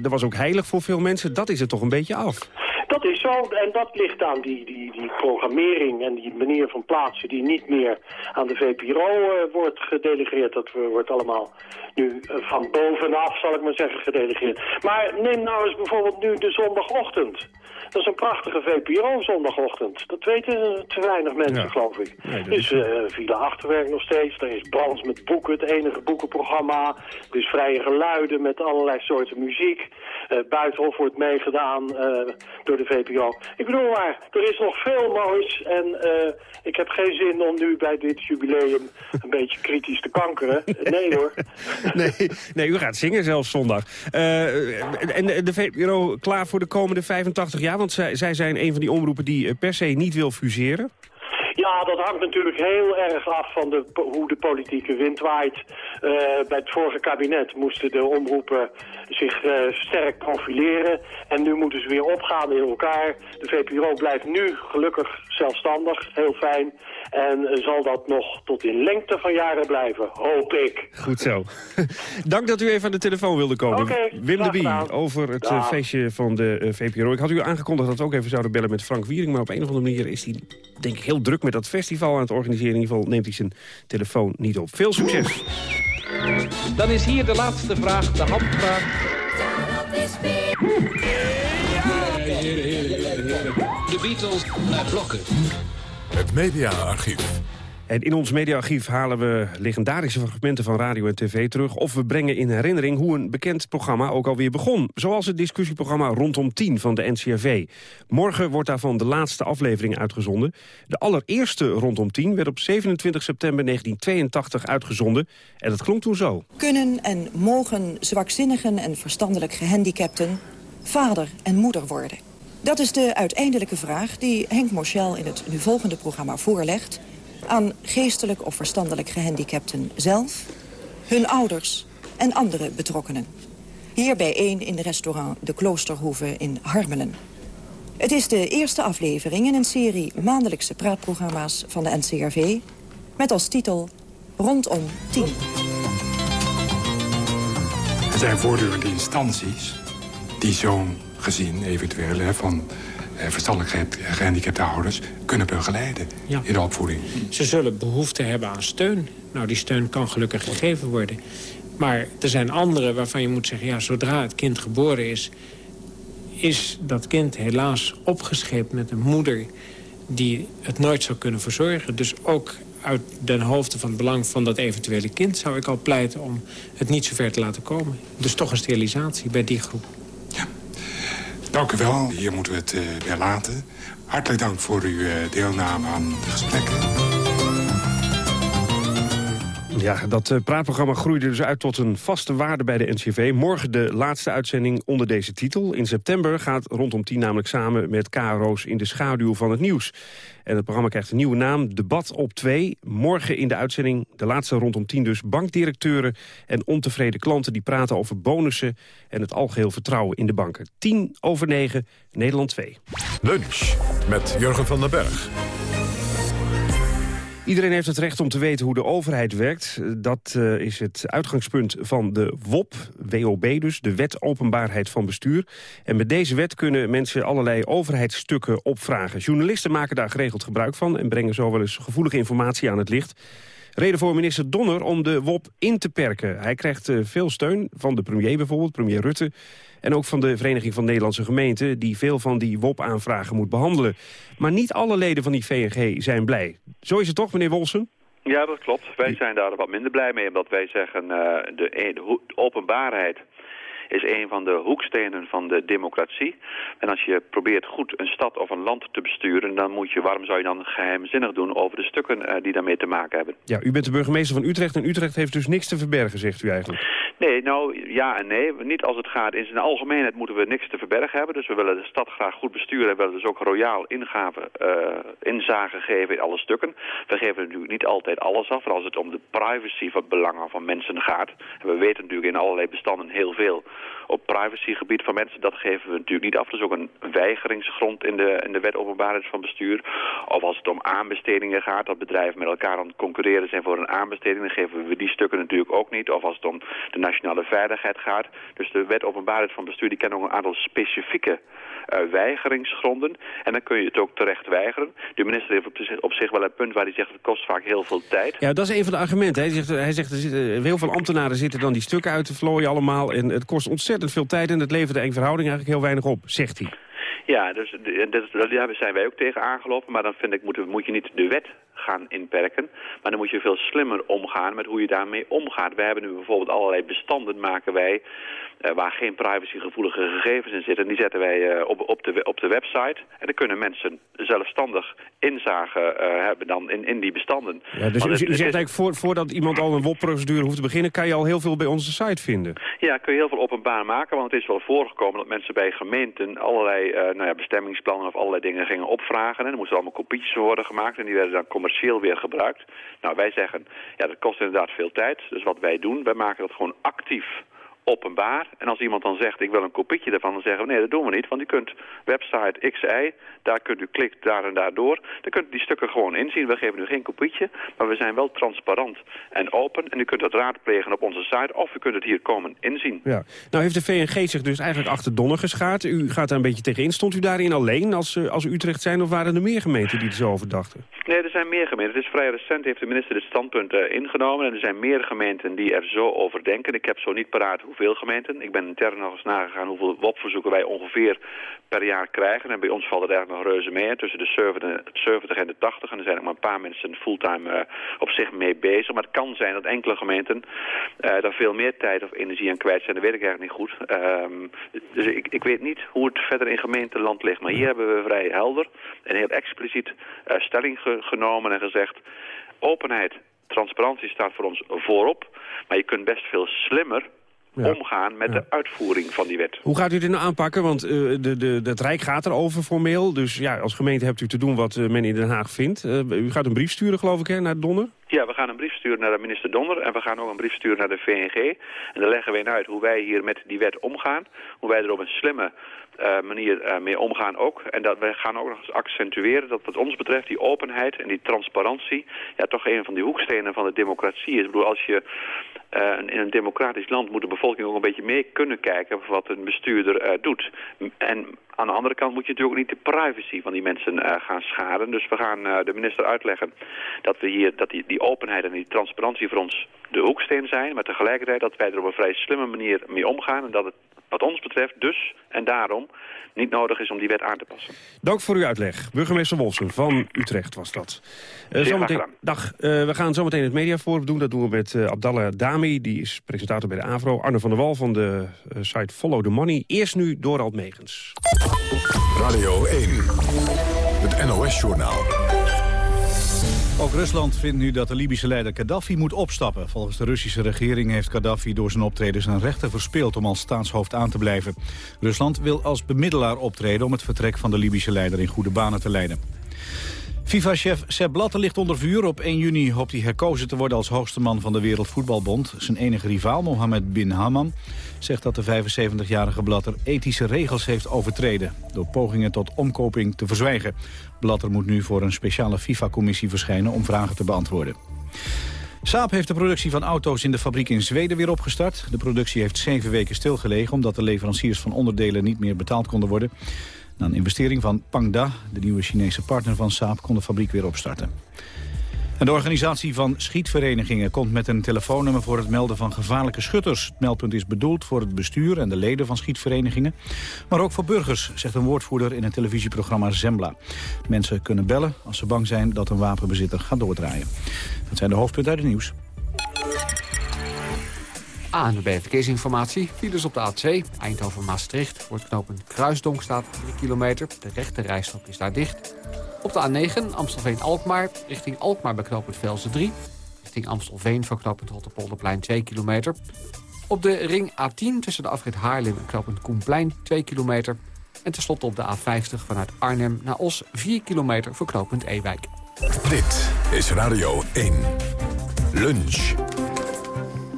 Dat was ook heilig voor veel mensen. Dat is het toch een beetje af? Dat is zo, en dat ligt aan die, die, die programmering en die manier van plaatsen die niet meer aan de VPRO uh, wordt gedelegeerd. Dat wordt allemaal nu uh, van bovenaf, zal ik maar zeggen, gedelegeerd. Maar neem nou eens bijvoorbeeld nu de zondagochtend. Dat is een prachtige VPRO-zondagochtend. Dat weten te weinig mensen, ja. geloof ik. Nee, is uh, Villa Achterwerk nog steeds. Er is Brands met Boeken, het enige boekenprogramma. Er is Vrije Geluiden met allerlei soorten muziek. Uh, Buitenhof wordt meegedaan uh, door de VPRO. Ik bedoel maar, er is nog veel moois. En uh, ik heb geen zin om nu bij dit jubileum een beetje kritisch te kankeren. Nee hoor. nee, nee, u gaat zingen zelfs zondag. en de, de VPRO klaar voor de komende 85 jaar? Want zij, zij zijn een van die omroepen die per se niet wil fuseren. Ja, dat hangt natuurlijk heel erg af van de, hoe de politieke wind waait. Eh, bij het vorige kabinet moesten de omroepen zich uh, sterk profileren. En nu moeten ze weer opgaan in elkaar. De VPRO blijft nu gelukkig zelfstandig, heel fijn. En zal dat nog tot in lengte van jaren blijven, hoop ik. Goed zo. Dank dat u even aan de telefoon wilde komen. Okay, Wim de Bie over het feestje van de VPRO. Ik had u aangekondigd dat we ook even zouden bellen met Frank Wiering... maar op een of andere manier is hij denk ik heel druk met dat festival aan het organiseren. In ieder geval neemt hij zijn telefoon niet op. Veel succes. Dan is hier de laatste vraag, de handvraag. De Beatles naar blokken. Het mediaarchief. En in ons mediaarchief halen we legendarische fragmenten van radio en tv terug... of we brengen in herinnering hoe een bekend programma ook alweer begon. Zoals het discussieprogramma Rondom 10 van de NCRV. Morgen wordt daarvan de laatste aflevering uitgezonden. De allereerste Rondom 10 werd op 27 september 1982 uitgezonden. En dat klonk toen zo. Kunnen en mogen zwakzinnigen en verstandelijk gehandicapten... vader en moeder worden? Dat is de uiteindelijke vraag die Henk Moschel in het nu volgende programma voorlegt aan geestelijk of verstandelijk gehandicapten zelf, hun ouders en andere betrokkenen. Hier bijeen in restaurant De Kloosterhoeve in Harmelen. Het is de eerste aflevering in een serie maandelijkse praatprogramma's van de NCRV... met als titel Rondom 10. Er zijn voortdurende instanties die zo'n gezin eventueel van verstandelijk gehandicapte ouders kunnen begeleiden ja. in de opvoeding. Ze zullen behoefte hebben aan steun. Nou, die steun kan gelukkig gegeven worden. Maar er zijn anderen waarvan je moet zeggen... ja, zodra het kind geboren is... is dat kind helaas opgescheept met een moeder... die het nooit zou kunnen verzorgen. Dus ook uit den hoofde van het belang van dat eventuele kind... zou ik al pleiten om het niet zo ver te laten komen. Dus toch een sterilisatie bij die groep. Dank u wel. Hier moeten we het uh, weer laten. Hartelijk dank voor uw uh, deelname aan de gesprekken. Ja, dat uh, praatprogramma groeide dus uit tot een vaste waarde bij de NCV. Morgen de laatste uitzending onder deze titel. In september gaat rondom 10 namelijk samen met KRO's in de schaduw van het nieuws. En het programma krijgt een nieuwe naam, Debat op 2. Morgen in de uitzending, de laatste rondom 10 dus... bankdirecteuren en ontevreden klanten die praten over bonussen... en het algeheel vertrouwen in de banken. 10 over 9, Nederland 2. Lunch met Jurgen van den Berg. Iedereen heeft het recht om te weten hoe de overheid werkt. Dat uh, is het uitgangspunt van de WOP, WOB dus, de Wet Openbaarheid van Bestuur. En met deze wet kunnen mensen allerlei overheidsstukken opvragen. Journalisten maken daar geregeld gebruik van en brengen zo wel eens gevoelige informatie aan het licht. Reden voor minister Donner om de WOP in te perken. Hij krijgt uh, veel steun van de premier bijvoorbeeld, premier Rutte... en ook van de Vereniging van Nederlandse Gemeenten... die veel van die WOP-aanvragen moet behandelen. Maar niet alle leden van die VNG zijn blij. Zo is het toch, meneer Wolsen? Ja, dat klopt. Wij zijn daar wat minder blij mee, omdat wij zeggen... Uh, de, de openbaarheid is een van de hoekstenen van de democratie. En als je probeert goed een stad of een land te besturen... dan moet je, waarom zou je dan geheimzinnig doen over de stukken uh, die daarmee te maken hebben? Ja, u bent de burgemeester van Utrecht en Utrecht heeft dus niks te verbergen, zegt u eigenlijk. Nee, nou ja en nee. Niet als het gaat. In zijn algemeenheid moeten we niks te verbergen hebben. Dus we willen de stad graag goed besturen. We willen dus ook royaal ingaven, uh, inzage geven in alle stukken. We geven natuurlijk niet altijd alles af. als het om de privacy van belangen van mensen gaat. En we weten natuurlijk in allerlei bestanden heel veel op privacygebied van mensen. Dat geven we natuurlijk niet af. Dat is ook een weigeringsgrond in de, in de wet openbaarheid van bestuur. Of als het om aanbestedingen gaat, dat bedrijven met elkaar aan het concurreren zijn voor een aanbesteding, dan geven we die stukken natuurlijk ook niet. Of als het om de nationale veiligheid gaat. Dus de wet openbaarheid van bestuur die kent ook een aantal specifieke uh, weigeringsgronden. En dan kun je het ook terecht weigeren. De minister heeft op, zich, op zich wel een punt waar hij zegt het kost vaak heel veel tijd. Ja, dat is een van de argumenten. Hij zegt, hij zegt er zitten, heel veel ambtenaren zitten dan die stukken uit te vlooien allemaal. En het kost ontzettend veel tijd en het levert de verhouding eigenlijk heel weinig op, zegt hij. Ja, dus daar zijn wij ook tegen aangelopen. Maar dan vind ik, moet, moet je niet de wet gaan inperken. Maar dan moet je veel slimmer omgaan met hoe je daarmee omgaat. We hebben nu bijvoorbeeld allerlei bestanden maken wij... Uh, waar geen privacygevoelige gegevens in zitten. Die zetten wij uh, op, op, de, op de website. En dan kunnen mensen zelfstandig inzage uh, hebben dan in, in die bestanden. Ja, dus u, u zegt eigenlijk voor, voordat iemand al een WOP-procedure hoeft te beginnen... kan je al heel veel bij onze site vinden? Ja, kun je heel veel openbaar maken. Want het is wel voorgekomen dat mensen bij gemeenten... allerlei nou ja, bestemmingsplannen of allerlei dingen gingen opvragen. En er moesten allemaal kopietjes worden gemaakt. En die werden dan commercieel weer gebruikt. Nou, wij zeggen, ja, dat kost inderdaad veel tijd. Dus wat wij doen, wij maken dat gewoon actief openbaar. En als iemand dan zegt, ik wil een kopietje daarvan, dan zeggen we, nee, dat doen we niet. Want u kunt website XI, daar kunt u klikt daar en daar door. Dan kunt u die stukken gewoon inzien. We geven u geen kopietje, maar we zijn wel transparant en open. En u kunt dat raadplegen op onze site, of u kunt het hier komen inzien. Ja. Nou heeft de VNG zich dus eigenlijk achter Donner geschaard. U gaat daar een beetje tegenin. Stond u daarin alleen als, uh, als Utrecht zijn, of waren er meer gemeenten die er zo over dachten? Nee, er zijn meer gemeenten. Het is vrij recent, heeft de minister dit standpunt uh, ingenomen. En er zijn meer gemeenten die er zo over denken. Ik heb zo niet paraat hoeveel gemeenten. Ik ben intern nog eens nagegaan hoeveel WOP-verzoeken wij ongeveer per jaar krijgen. En bij ons valt het eigenlijk nog reuze mee. Tussen de 70 en de 80. En er zijn nog maar een paar mensen fulltime uh, op zich mee bezig. Maar het kan zijn dat enkele gemeenten uh, daar veel meer tijd of energie aan kwijt zijn. Dat weet ik eigenlijk niet goed. Um, dus ik, ik weet niet hoe het verder in gemeenteland ligt. Maar hier hebben we vrij helder en heel expliciet uh, stelling ge genomen en gezegd... openheid, transparantie staat voor ons voorop. Maar je kunt best veel slimmer ja. omgaan met ja. de uitvoering van die wet. Hoe gaat u dit nou aanpakken? Want uh, de, de, het Rijk gaat erover formeel. Dus ja, als gemeente hebt u te doen wat uh, men in Den Haag vindt. Uh, u gaat een brief sturen, geloof ik, hè, naar Donner? Ja, we gaan een brief sturen naar de minister Donner en we gaan ook een brief sturen naar de VNG. En daar leggen we in uit hoe wij hier met die wet omgaan. Hoe wij er op een slimme uh, manier uh, mee omgaan ook. En dat we gaan ook nog eens accentueren dat wat ons betreft die openheid en die transparantie... ja, toch een van die hoekstenen van de democratie is. Ik bedoel, als je uh, in een democratisch land moet de bevolking ook een beetje mee kunnen kijken wat een bestuurder doet. En aan de andere kant moet je natuurlijk ook niet de privacy van die mensen gaan schaden. Dus we gaan de minister uitleggen dat we hier dat die, die openheid en die transparantie voor ons de hoeksteen zijn. Maar tegelijkertijd dat wij er op een vrij slimme manier mee omgaan en dat het wat ons betreft dus en daarom niet nodig is om die wet aan te passen. Dank voor uw uitleg. Burgemeester Wolfsen van Utrecht was dat. Uh, zometeen, dag. Uh, we gaan zometeen het mediaforum doen. Dat doen we met uh, Abdallah Dami, die is presentator bij de AVRO. Arne van der Wal van de site Follow the Money. Eerst nu Dorald Megens. Radio 1, het NOS-journaal. Ook Rusland vindt nu dat de Libische leider Gaddafi moet opstappen. Volgens de Russische regering heeft Gaddafi door zijn optreden zijn rechten verspeeld om als staatshoofd aan te blijven. Rusland wil als bemiddelaar optreden om het vertrek van de Libische leider in goede banen te leiden. FIFA-chef Sepp Blatter ligt onder vuur. Op 1 juni hoopt hij herkozen te worden als hoogste man van de Wereldvoetbalbond. Zijn enige rivaal, Mohammed bin Hammam, zegt dat de 75-jarige Blatter ethische regels heeft overtreden... door pogingen tot omkoping te verzwijgen. Blatter moet nu voor een speciale FIFA-commissie verschijnen om vragen te beantwoorden. Saab heeft de productie van auto's in de fabriek in Zweden weer opgestart. De productie heeft zeven weken stilgelegen omdat de leveranciers van onderdelen niet meer betaald konden worden. Na een investering van Pangda, de nieuwe Chinese partner van Saab, kon de fabriek weer opstarten. En de organisatie van schietverenigingen komt met een telefoonnummer voor het melden van gevaarlijke schutters. Het meldpunt is bedoeld voor het bestuur en de leden van schietverenigingen. Maar ook voor burgers, zegt een woordvoerder in het televisieprogramma Zembla. Mensen kunnen bellen als ze bang zijn dat een wapenbezitter gaat doordraaien. Dat zijn de hoofdpunten uit het nieuws. ANWB Verkeersinformatie. Files op de A2, Eindhoven-Maastricht. Voor het Kruisdonk staat 3 kilometer. De rechte rijstrook is daar dicht. Op de A9, Amstelveen-Alkmaar. Richting Alkmaar bij knooppunt Velsen 3. Richting Amstelveen voor knooppunt Rotterpolderplein 2 kilometer. Op de ring A10 tussen de afrit Haarlem en knooppunt Koenplein 2 kilometer. En tenslotte op de A50 vanuit Arnhem naar Os 4 kilometer voor Ewijk. Dit is Radio 1. Lunch.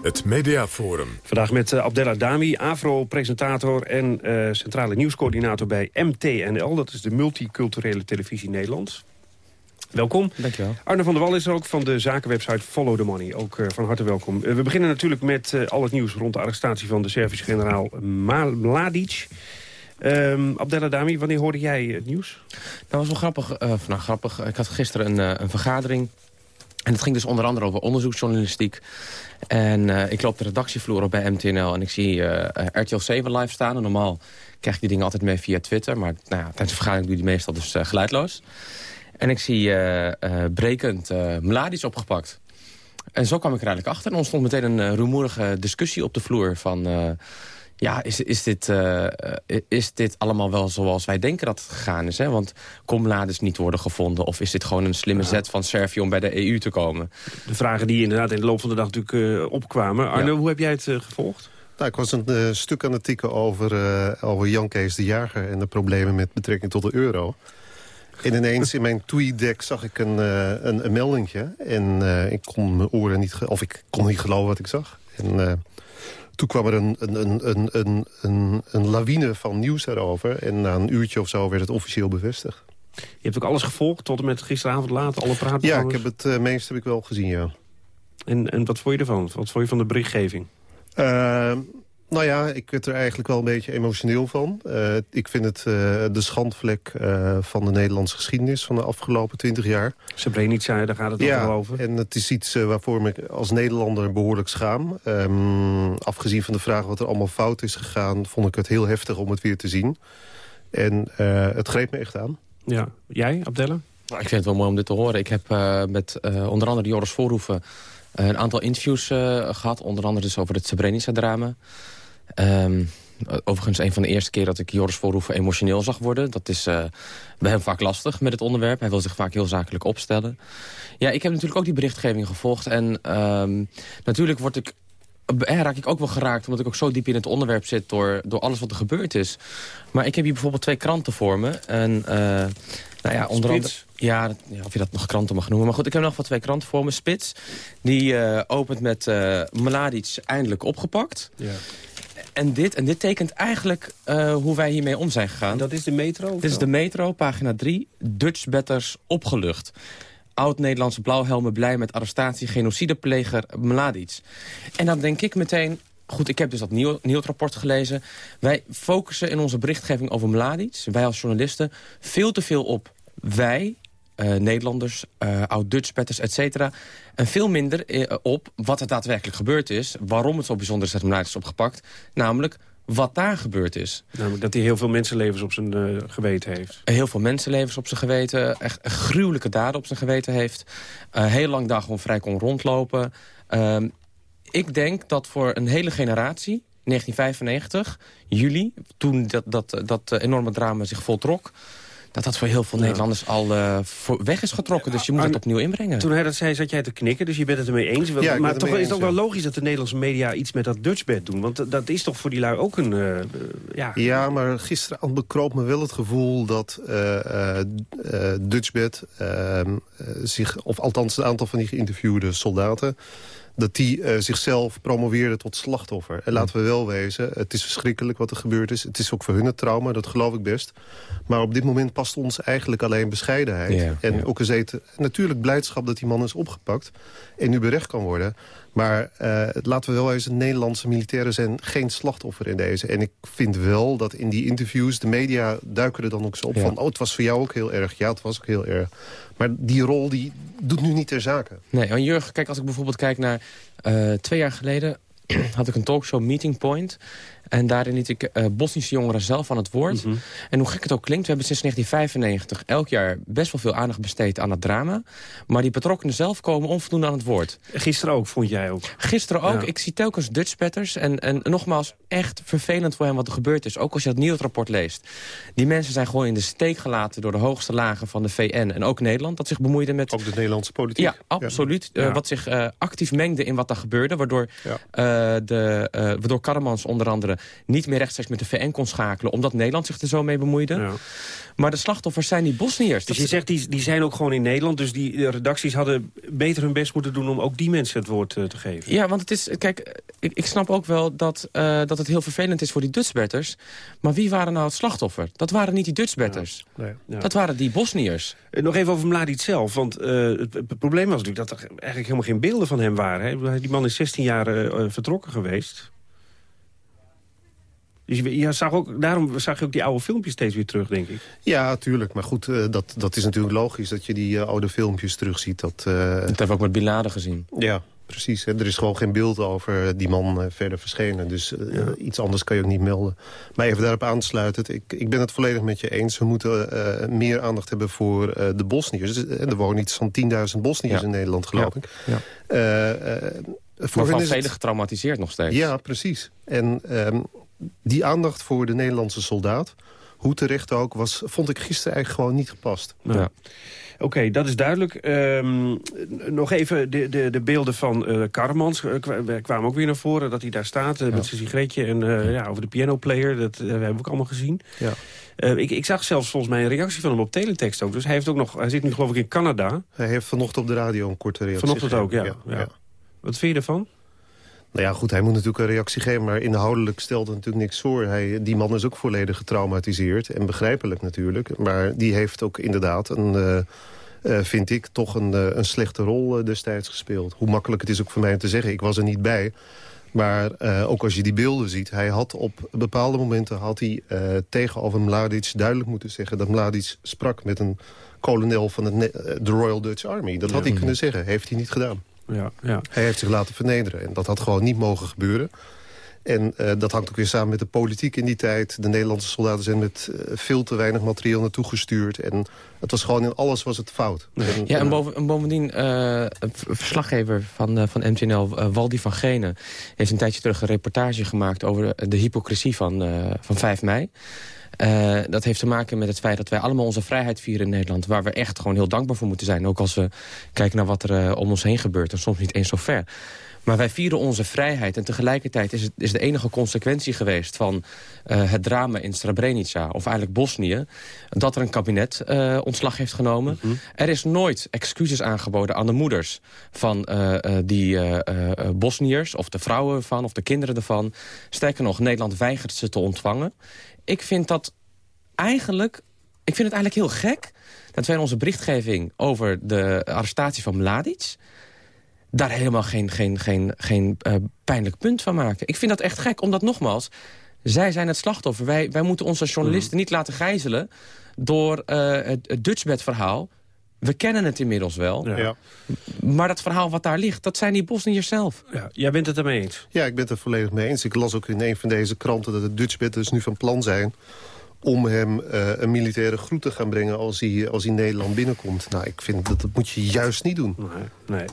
Het Mediaforum. Vandaag met uh, Abdella Dami, AVRO-presentator en uh, centrale nieuwscoördinator bij MTNL. Dat is de multiculturele televisie Nederland. Welkom. Dankjewel. Arne van der Wal is er ook van de zakenwebsite Follow the Money. Ook uh, van harte welkom. we beginnen natuurlijk met al het nieuws rond de arrestatie van de Servische generaal Mladic. Um, Abdella Dami, wanneer hoorde jij het nieuws? Dat was wel grappig. nou, grappig. Ik had gisteren een, een vergadering en het ging dus onder andere over onderzoeksjournalistiek. En uh, ik loop de redactievloer op bij MTNL en ik zie uh, RTL 7 live staan. Normaal krijg ik die dingen altijd mee via Twitter. Maar nou ja, tijdens de vergadering doe je die meestal dus uh, geluidloos. En ik zie brekend Mladic opgepakt. En zo kwam ik er eigenlijk achter. En ontstond meteen een rumoerige discussie op de vloer van... ja, is, is, dit, is dit allemaal wel zoals wij denken dat het gegaan is? Hè? Want kon Mladic niet worden gevonden? Of is dit gewoon een slimme zet van Servië om bij de EU te komen? De vragen die inderdaad in de loop van de dag natuurlijk opkwamen. Arno, hoe heb jij het gevolgd? Nou, ik was een stuk aan het tikken over, over Jan Kees de Jager... en de problemen met betrekking tot de euro. En ineens in mijn tweet-deck zag ik een, uh, een, een meldingje. En uh, ik kon mijn oren niet... Of ik kon niet geloven wat ik zag. En uh, toen kwam er een, een, een, een, een, een lawine van nieuws daarover. En na een uurtje of zo werd het officieel bevestigd. Je hebt ook alles gevolgd tot en met gisteravond laat? Alle praten ja, ik heb het uh, meeste heb ik wel gezien, ja. En, en wat vond je ervan? Wat vond je van de berichtgeving? Uh, nou ja, ik werd er eigenlijk wel een beetje emotioneel van. Uh, ik vind het uh, de schandvlek uh, van de Nederlandse geschiedenis van de afgelopen twintig jaar. Srebrenica, daar gaat het ja, over. en het is iets waarvoor ik als Nederlander behoorlijk schaam. Um, afgezien van de vraag wat er allemaal fout is gegaan... vond ik het heel heftig om het weer te zien. En het greep me echt aan. Ja, jij, Abdelle? Ik vind het wel mooi om dit te horen. Ik heb met onder andere Joris Voorhoeven... een aantal interviews gehad, onder andere dus over het Srebrenica-drama. Um, overigens een van de eerste keer dat ik Joris Voorhoeven emotioneel zag worden. Dat is uh, bij hem vaak lastig met het onderwerp. Hij wil zich vaak heel zakelijk opstellen. Ja, ik heb natuurlijk ook die berichtgeving gevolgd. En um, natuurlijk word ik eh, raak ik ook wel geraakt, omdat ik ook zo diep in het onderwerp zit... door, door alles wat er gebeurd is. Maar ik heb hier bijvoorbeeld twee kranten voor me. En, uh, nou ja, onder andere, ja, of je dat nog kranten mag noemen. Maar goed, ik heb nog wel twee kranten voor me. Spits, die uh, opent met uh, Mladic eindelijk opgepakt. Ja. En dit, en dit tekent eigenlijk uh, hoe wij hiermee om zijn gegaan. Dat is de metro? Dit is de metro, pagina 3. Dutch betters opgelucht. Oud-Nederlandse blauwhelmen blij met arrestatie genocidepleger Mladic. En dan denk ik meteen... Goed, ik heb dus dat nieuw, rapport gelezen. Wij focussen in onze berichtgeving over Mladic, wij als journalisten, veel te veel op wij, uh, Nederlanders, uh, oud-Dutchpetters, et cetera. En veel minder uh, op wat er daadwerkelijk gebeurd is. Waarom het zo bijzonder is dat Mladic is opgepakt. Namelijk wat daar gebeurd is. Namelijk dat hij heel veel mensenlevens op zijn uh, geweten heeft. Heel veel mensenlevens op zijn geweten. Echt gruwelijke daden op zijn geweten heeft. Uh, heel lang daar gewoon vrij kon rondlopen. Uh, ik denk dat voor een hele generatie, 1995, juli... toen dat, dat, dat enorme drama zich voltrok dat dat voor heel veel Nederlanders al uh, voor weg is getrokken. Dus je moet het opnieuw inbrengen. Toen hij dat zei, zat jij te knikken, dus je bent het ermee eens. Ja, maar toch is het ook wel logisch dat de Nederlandse media iets met dat Dutchbed doen. Want dat is toch voor die lui ook een... Uh, ja. ja, maar gisteren bekroop me wel het gevoel dat uh, Dutchbed ehm, zich... of althans een aantal van die geïnterviewde soldaten dat die uh, zichzelf promoveerde tot slachtoffer. En laten we wel wezen, het is verschrikkelijk wat er gebeurd is. Het is ook voor hun het trauma, dat geloof ik best. Maar op dit moment past ons eigenlijk alleen bescheidenheid. Ja, en ja. ook eens eten, natuurlijk blijdschap dat die man is opgepakt... en nu berecht kan worden. Maar uh, laten we wel eens, Nederlandse militairen zijn geen slachtoffer in deze. En ik vind wel dat in die interviews, de media duiken er dan ook zo op ja. van... oh, het was voor jou ook heel erg. Ja, het was ook heel erg. Maar die rol die doet nu niet ter zake. Nee, en Jurgen, kijk, als ik bijvoorbeeld kijk naar uh, twee jaar geleden... had ik een talkshow Meeting Point. En daarin liet ik uh, Bosnische jongeren zelf aan het woord. Mm -hmm. En hoe gek het ook klinkt, we hebben sinds 1995 elk jaar best wel veel aandacht besteed aan het drama. Maar die betrokkenen zelf komen onvoldoende aan het woord. Gisteren ook, vond jij ook? Gisteren ook. Ja. Ik zie telkens Dutchpetters. En, en nogmaals, echt vervelend voor hen wat er gebeurd is. Ook als je dat nieuwsrapport leest. Die mensen zijn gewoon in de steek gelaten door de hoogste lagen van de VN. En ook Nederland, dat zich bemoeide met... Ook de Nederlandse politiek. Ja, absoluut. Ja. Uh, wat zich uh, actief mengde in wat daar gebeurde. Waardoor, ja. de, waardoor Karremans onder andere niet meer rechtstreeks met de VN kon schakelen... omdat Nederland zich er zo mee bemoeide. Ja. Maar de slachtoffers zijn die Bosniërs. Dus je zegt, die, die zijn ook gewoon in Nederland... dus die redacties hadden beter hun best moeten doen... om ook die mensen het woord uh, te geven. Ja, want het is... Kijk, ik, ik snap ook wel dat, uh, dat het heel vervelend is voor die Dutchbetters. Maar wie waren nou het slachtoffer? Dat waren niet die Dutchbetters. Ja, nee, ja. Dat waren die Bosniërs. Uh, nog even over Mladic zelf. Want het, het, probleem was natuurlijk dat er eigenlijk helemaal geen beelden van hem waren. Hè? Die man is 16 jaar vertrokken geweest. Dus je, je zag ook, daarom zag je ook die oude filmpjes steeds weer terug, denk ik. Ja, tuurlijk. Maar goed, uh, dat, dat is natuurlijk logisch dat je die uh, oude filmpjes terugziet. Dat, uh... dat hebben we ook met Bin Laden gezien. Ja, precies. Hè. Er is gewoon geen beeld over die man verder verschenen. Dus iets anders kan je ook niet melden. Maar even daarop aansluitend, ik, ik ben het volledig met je eens. We moeten meer aandacht hebben voor de Bosniërs. Er wonen iets van 10.000 Bosniërs in Nederland, geloof ik. Ja. voor maar van velen getraumatiseerd nog steeds. Ja, precies. En ehm, die aandacht voor de Nederlandse soldaat hoe terecht ook, was, vond ik gisteren eigenlijk gewoon niet gepast. Ja. Oké, dat is duidelijk. Ehm, nog even de, de, de beelden van uh, Karmans uh, kwamen ook weer naar voren. Dat hij daar staat met zijn sigaretje en ja, over de pianoplayer. Dat hebben we ook allemaal gezien. Ja. ik, ik, zag zelfs volgens mij een reactie van hem op teletext ook. Dus hij, heeft ook nog, hij zit nu geloof ik in Canada. Hij heeft vanochtend op de radio een korte reactie Vanochtend ook, ja. ja. Wat vind je ervan? Nou ja, goed, hij moet natuurlijk een reactie geven... maar inhoudelijk stelt het natuurlijk niks voor. Hij, die man is ook volledig getraumatiseerd en begrijpelijk natuurlijk. Maar die heeft ook inderdaad een... Uh, uh, vind ik, toch een, uh, een slechte rol destijds gespeeld. Hoe makkelijk het is ook voor mij te zeggen. Ik was er niet bij. Maar ook als je die beelden ziet... hij had op bepaalde momenten had hij, tegenover Mladic duidelijk moeten zeggen... dat Mladic sprak met een kolonel van de Royal Dutch Army. Dat had hij kunnen zeggen. Heeft hij niet gedaan ja, ja. Hij heeft zich laten vernederen. En dat had gewoon niet mogen gebeuren. En uh, dat hangt ook weer samen met de politiek in die tijd. De Nederlandse soldaten zijn met uh, veel te weinig materieel naartoe gestuurd. En het was gewoon in alles was het fout. En, ja, en, boven, bovendien, uh, een verslaggever van, van MTNL, Waldi van Genen... heeft een tijdje terug een reportage gemaakt over de hypocrisie van, van 5 mei. Uh, dat heeft te maken met het feit dat wij allemaal onze vrijheid vieren in Nederland. Waar we echt gewoon heel dankbaar voor moeten zijn. Ook als we kijken naar wat er uh, om ons heen gebeurt. En soms niet eens zo ver. Maar wij vieren onze vrijheid. En tegelijkertijd is, het, is de enige consequentie geweest van uh, het drama in Srebrenica... of eigenlijk Bosnië, dat er een kabinet uh, ontslag heeft genomen. Mm -hmm. Er is nooit excuses aangeboden aan de moeders van uh, die Bosniërs... of de vrouwen van, of de kinderen ervan. Sterker nog, Nederland weigert ze te ontvangen ik vind dat eigenlijk... Ik vind het eigenlijk heel gek dat wij in onze berichtgeving over de arrestatie van Mladic... daar helemaal geen, geen, geen, geen uh, pijnlijk punt van maken. Ik vind dat echt gek, omdat nogmaals... zij zijn het slachtoffer. Wij, wij moeten onze journalisten niet laten gijzelen... door uh, het, het Dutchbed-verhaal we kennen het inmiddels wel. Ja. Maar dat verhaal wat daar ligt, dat zijn die Bosniërs zelf. Ja, jij bent het ermee eens? Ja, ik ben het er volledig mee eens. Ik las ook in een van deze kranten dat de Dutchbed dus nu van plan zijn om hem uh, een militaire groet te gaan brengen als hij, als hij Nederland binnenkomt. Nou, ik vind dat dat moet je juist niet doen. Nee, nee.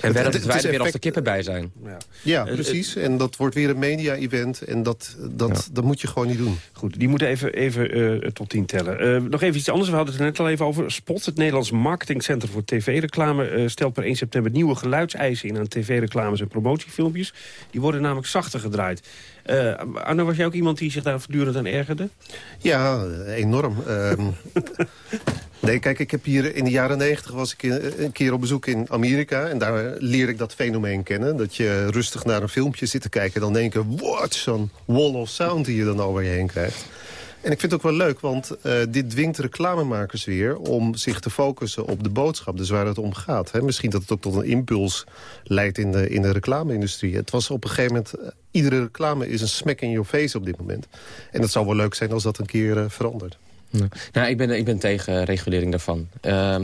En dat wij er weer als de kippen bij zijn. Ja, ja precies. En dat wordt weer een media-event. En dat, dat, dat moet je gewoon niet doen. Goed, die moeten even, even uh, tot tien tellen. Uh, nog even iets anders. We hadden het er net al even over. Spot, het Nederlands Marketingcentrum voor TV-reclame... Uh, stelt per 1 september nieuwe geluidseisen in aan tv-reclames en promotiefilmpjes. Die worden namelijk zachter gedraaid. Uh, Arno, was jij ook iemand die zich daar voortdurend aan ergerde? Ja, enorm. um, nee, kijk, ik heb hier in de jaren negentig was ik een keer op bezoek in Amerika. En daar leer ik dat fenomeen kennen. Dat je rustig naar een filmpje zit te kijken. En dan denk je, wat zo'n wall of sound die je dan over je heen krijgt. En ik vind het ook wel leuk, want uh, dit dwingt reclamemakers weer... om zich te focussen op de boodschap, dus waar het om gaat. Hè? Misschien dat het ook tot een impuls leidt in de, in de reclame-industrie. Het was op een gegeven moment... Uh, iedere reclame is een smack in your face op dit moment. En het zou wel leuk zijn als dat een keer uh, verandert. Nou, ik ben, ik ben tegen regulering daarvan. Uh,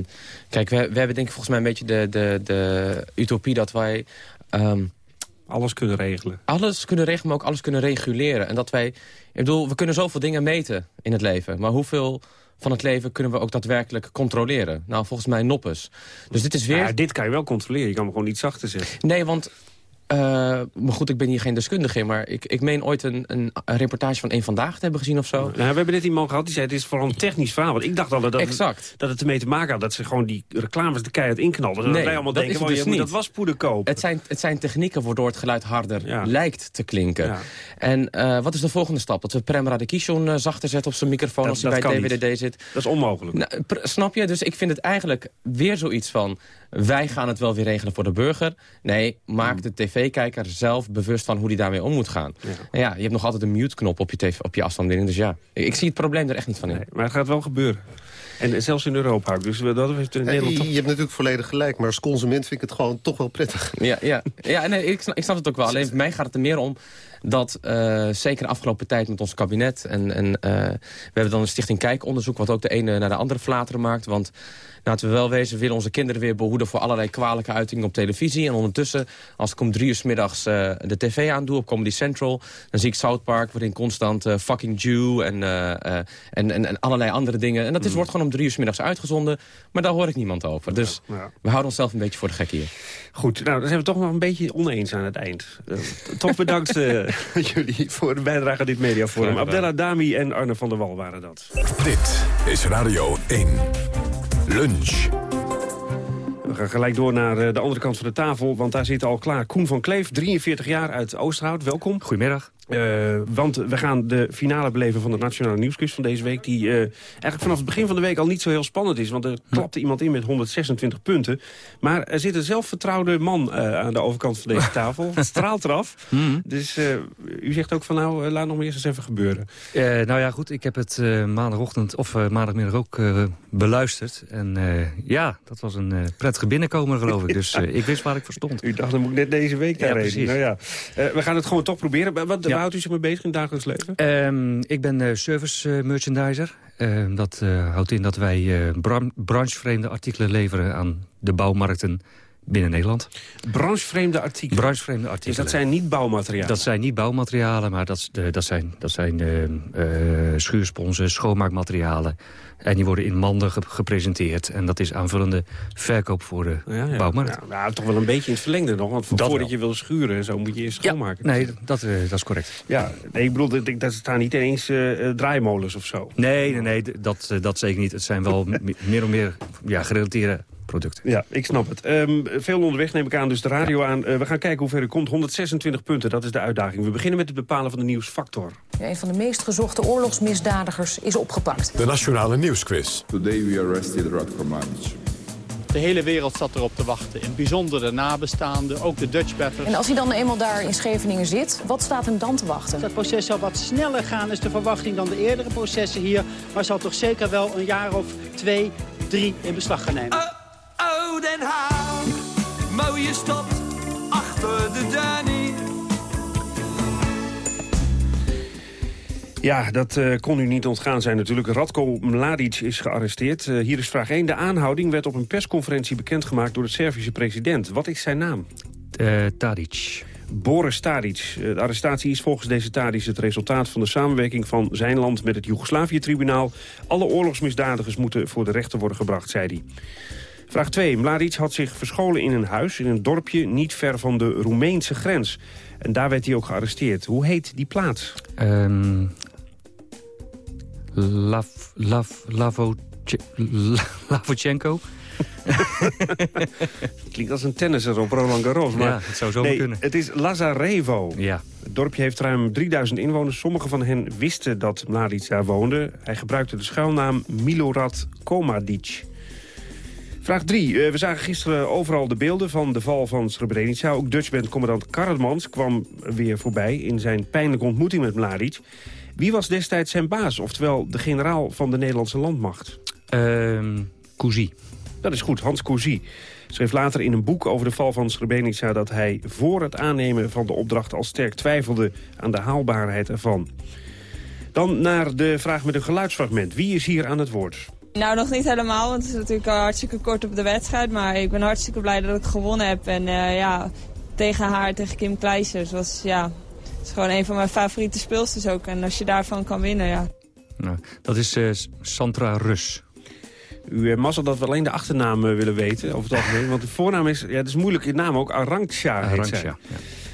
kijk, we, we hebben denk ik volgens mij een beetje de, de, de utopie dat wij... Um, alles kunnen regelen. Alles kunnen regelen, maar ook alles kunnen reguleren. En dat wij... Ik bedoel, we kunnen zoveel dingen meten in het leven. Maar hoeveel van het leven kunnen we ook daadwerkelijk controleren? Nou, volgens mij noppes. Dus dit is weer... Ja, dit kan je wel controleren. Je kan hem gewoon niet zachter zetten. Nee, want uh, maar goed, ik ben hier geen deskundige in. Maar ik, ik meen ooit een, een, reportage van een Vandaag te hebben gezien of zo. Nou, we hebben net iemand gehad die zei het is vooral een technisch verhaal. Want ik dacht al dat, exact. dat het ermee te maken had dat ze gewoon die reclames de keihard inknalden. Dat wij allemaal denken, dus je dat was poeder kopen. Het zijn, het zijn technieken waardoor het geluid harder lijkt te klinken. Ja. En uh, wat is de volgende stap? Dat we Prem Radikishon uh, zachter zetten op zijn microfoon dat, als hij bij DWDD zit. Dat is onmogelijk. Nou, snap je? Dus ik vind het eigenlijk weer zoiets van wij gaan het wel weer regelen voor de burger. Nee, maak hmm. de tv-kijker zelf bewust van hoe die daarmee om moet gaan. Ja. ja, je hebt nog altijd een mute-knop op je, TV, op je afstandsbediening. Dus ja, ik, zie het probleem er echt niet van in. Nee, maar het gaat wel gebeuren. En zelfs in Europa. Dus dat heeft in Nederland Je hebt natuurlijk volledig gelijk. Maar als consument vind ik het gewoon toch wel prettig. Ja, ja. ja nee, ik, snap, ik snap het ook wel. Alleen voor mij gaat het er meer om dat uh, zeker de afgelopen tijd met ons kabinet... en, en uh, we hebben dan een Stichting Kijkonderzoek... wat ook de ene naar de andere flateren maakt. Want laten we wel wezen, we willen onze kinderen weer behoeden... voor allerlei kwalijke uitingen op televisie. En ondertussen, als ik om drie uur s middags uh, de tv aandoe op Comedy Central... dan zie ik South Park, waarin constant uh, fucking Jew en, uh, en, en, en, allerlei andere dingen... en dat is, mm. wordt gewoon om drie uur s middags uitgezonden. Maar daar hoor ik niemand over. Dus ja, ja. we houden onszelf een beetje voor de gek hier. Goed, nou, dan zijn we toch nog een beetje oneens aan het eind. toch bedankt jullie voor de bijdrage aan dit mediaforum. Abdella Dami en Arne van der Wal waren dat. Dit is Radio 1. Lunch. We gaan gelijk door naar de andere kant van de tafel, want daar zit al klaar Koen van Kleef, 43 jaar uit Oosterhout. Welkom. Goedemiddag. Uh, want we gaan de finale beleven van de Nationale Nieuwsquiz van deze week... die uh, eigenlijk vanaf het begin van de week al niet zo heel spannend is. Want er klapte iemand in met 126 punten. Maar er zit een zelfvertrouwde man uh, aan de overkant van deze tafel. Het straalt eraf. Mm. Dus u zegt ook van nou, laat nog maar eerst eens even gebeuren. nou ja, goed. Ik heb het maandagochtend of maandagmiddag ook beluisterd. En ja, dat was een prettige binnenkomer geloof ik. Dus ik wist waar ik voor stond. U dacht, dan moet ik net deze week daarheen. Ja, nou ja. we gaan het gewoon toch proberen. Wat, ja. Houdt u zich mee bezig in het dagelijks leven? Um, ik ben uh, service uh, merchandiser. Uh, dat houdt in dat wij branchevreemde artikelen leveren aan de bouwmarkten binnen Nederland. Branchevreemde artikelen? Branchevreemde artikelen. Dus dat zijn niet bouwmaterialen? Dat zijn niet bouwmaterialen, maar dat, dat zijn, dat zijn schuursponsen, schoonmaakmaterialen. En die worden in manden gepresenteerd. En dat is aanvullende verkoop voor de ja, ja. bouwmarkt. Ja, nou, toch wel een beetje in het verlengde nog. Want voordat wel. je wil schuren en zo moet je eerst schoonmaken. nee, dat, uh, dat is correct. Ja, nee, ik bedoel, dat, dat staan niet ineens uh, draaimolens of zo. Nee, nee, nee dat, dat zeker niet. Het zijn wel meer of meer ja, gerelateerde producten. Ja, ik snap het. Um, veel onderweg neem ik aan, dus de radio aan. Uh, we gaan kijken hoe ver u komt. 126 punten, dat is de uitdaging. We beginnen met het bepalen van de nieuwsfactor. Ja, een van de meest gezochte oorlogsmisdadigers is opgepakt. De Nationale Nieuwsquiz. Today we arrested Radko Mladic. De hele wereld zat erop te wachten. In bijzonder de nabestaanden, ook de Dutch batters. En als hij dan eenmaal daar in Scheveningen zit, wat staat hem dan te wachten? Dat proces zal wat sneller gaan, is de verwachting dan de eerdere processen hier. Maar zal toch zeker wel een jaar of twee, drie in beslag gaan nemen. Uh. Den Haag, mooie stad achter de Danny. Ja, dat uh, kon u niet ontgaan zijn natuurlijk. Radko Mladic is gearresteerd. Uh, hier is vraag 1. De aanhouding werd op een persconferentie bekendgemaakt door de Servische president. Wat is zijn naam? Uh, Tadic. Boris Tadic. De arrestatie is volgens deze Tadic het resultaat van de samenwerking van zijn land met het Joegoslavië-tribunaal. Alle oorlogsmisdadigers moeten voor de rechter worden gebracht, zei hij. Vraag 2. Mladic had zich verscholen in een huis in een dorpje niet ver van de Roemeense grens. En daar werd hij ook gearresteerd. Hoe heet die plaats? Um, Lav, Lav, Lavo, Lavochenko? Klinkt als een tennisser op Roland Garros. Maar ja, het zou zo nee, kunnen. Het is Lazarevo. Ja. Het dorpje heeft ruim 3000 inwoners. Sommigen van hen wisten dat Mladic daar woonde. Hij gebruikte de schuilnaam Milorad Komadic. Vraag 3. Eh, we zagen gisteren overal de beelden van de val van Srebrenica. Ook Dutchband-commandant Karremans kwam weer voorbij... in zijn pijnlijke ontmoeting met Mladic. Wie was destijds zijn baas, oftewel de generaal van de Nederlandse landmacht? Uh, Cousy. Dat is goed, Hans Cousy schreef later in een boek over de val van Srebrenica... dat hij voor het aannemen van de opdracht al sterk twijfelde aan de haalbaarheid ervan. Dan naar de vraag met een geluidsfragment. Wie is hier aan het woord? Nou, nog niet helemaal, want het is natuurlijk al hartstikke kort op de wedstrijd. Maar ik ben hartstikke blij dat ik gewonnen heb. En uh, ja, tegen haar, tegen Kim Kleijsers, was ja, het is gewoon een van mijn favoriete speelsters ook. En als je daarvan kan winnen, ja. Nou, dat is uh, Sandra Rus. U uh, mazzel dat we alleen de achternaam willen weten, over het algemeen. Want de voornaam is, ja, het is moeilijk in naam ook, Arantxa Arantxa, ja.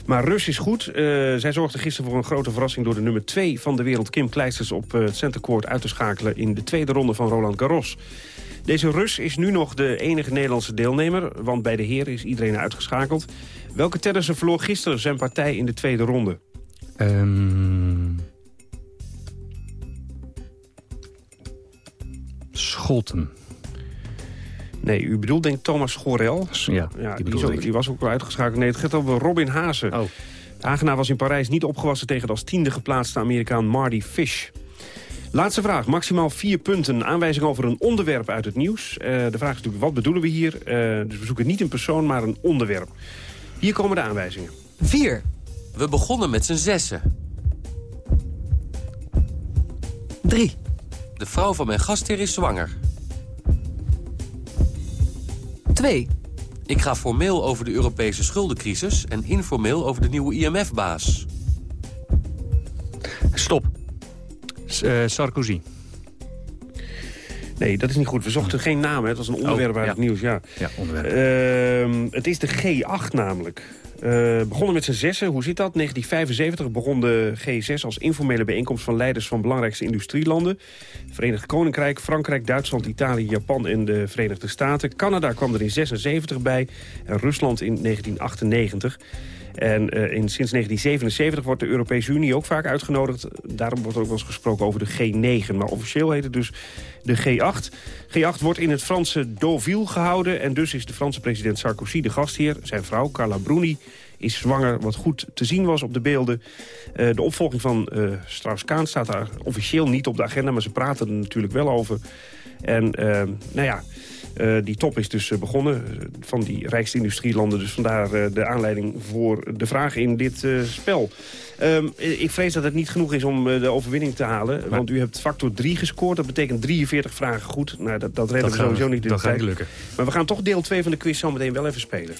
Maar Rus is goed. Uh, zij zorgde gisteren voor een grote verrassing... door de nummer 2 van de wereld, Kim Kleisters, op uh, het centercourt uit te schakelen... in de tweede ronde van Roland Garros. Deze Rus is nu nog de enige Nederlandse deelnemer... want bij de heren is iedereen uitgeschakeld. Welke tennisser verloor gisteren zijn partij in de tweede ronde? Um... Scholten. Nee, u bedoelt denk ik Thomas Gorel. Ja, ja die, die, die, was ook wel uitgeschakeld. Nee, het gaat over Robin Haase. Oh. De Hagenaar was in Parijs niet opgewassen tegen de als tiende geplaatste Amerikaan Marty Fish. Laatste vraag, maximaal vier punten. Aanwijzing over een onderwerp uit het nieuws. Uh, de vraag is natuurlijk, wat bedoelen we hier? Uh, dus we zoeken niet een persoon, maar een onderwerp. Hier komen de aanwijzingen. 4. We begonnen met z'n zessen. 3. De vrouw van mijn gastheer is zwanger. 2. Ik ga formeel over de Europese schuldencrisis... en informeel over de nieuwe IMF-baas. Stop. S uh, Sarkozy. Nee, dat is niet goed. We zochten geen naam. Hè. Het was een onderwerp Oh, uit ja. het nieuws. Ja, ja onderwerp. Ehm, het is de G8 namelijk. Eh, begonnen met z'n zessen. Hoe zit dat? 1975 begon de G6 als informele bijeenkomst van leiders van belangrijkste industrielanden. Verenigd Koninkrijk, Frankrijk, Duitsland, Italië, Japan en de Verenigde Staten. Canada kwam er in 76 bij en Rusland in 1998. En eh, in, sinds 1977 wordt de Europese Unie ook vaak uitgenodigd. Daarom wordt er ook wel eens gesproken over de G9. Maar officieel heet het dus de G8. G8 wordt in het Franse Deauville gehouden. En dus is de Franse president Sarkozy de gastheer. Zijn vrouw, Carla Bruni, is zwanger, wat goed te zien was op de beelden. Eh, de opvolging van eh Strauss-Kaan staat daar officieel niet op de agenda... maar ze praten er natuurlijk wel over. En nou ja... Eh, die top is dus eh, begonnen eh, van die rijkste industrielanden. Dus vandaar eh, de aanleiding voor de vraag in dit eh, spel. Ehm, ik vrees dat het niet genoeg is om de overwinning te halen. Want u hebt factor 3 gescoord. Dat betekent 43 vragen goed. Nou, dat, dat redden Dat we sowieso niet in dat de gaat tijd. lukken. Maar we gaan toch deel 2 van de quiz zo meteen wel even spelen.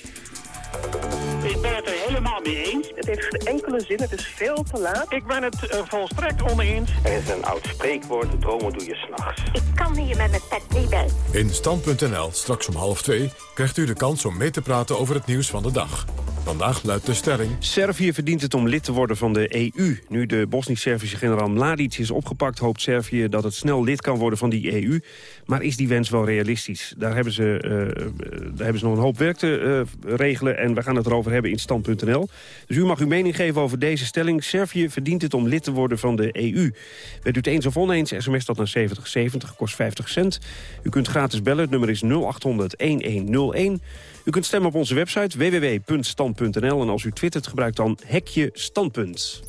Helemaal mee eens. Het heeft geen enkele zin, het is veel te laat. Ik ben het eh, volstrekt oneens. Er is een oud spreekwoord, dromen doe je s'nachts. Ik kan hier met mijn pet niet bij. In Stand.nl, straks om half twee, krijgt u de kans om mee te praten over het nieuws van de dag. Vandaag luidt de stelling... Servië verdient het om lid te worden van de EU. Nu de Bosnisch-Servische generaal Mladic is opgepakt... hoopt Servië dat het snel lid kan worden van die EU. Maar is die wens wel realistisch? Daar hebben ze, eh, daar hebben ze nog een hoop werk te eh, regelen... en we gaan het erover hebben in stand.nl. Dus u mag uw mening geven over deze stelling. Servië verdient het om lid te worden van de EU. Bent u het eens of oneens, sms dat naar 7070, kost 50 cent. U kunt gratis bellen, het nummer is 0800-1101... U kunt stemmen op onze website www.stand.nl. En als u twittert, gebruikt dan hekje standpunt.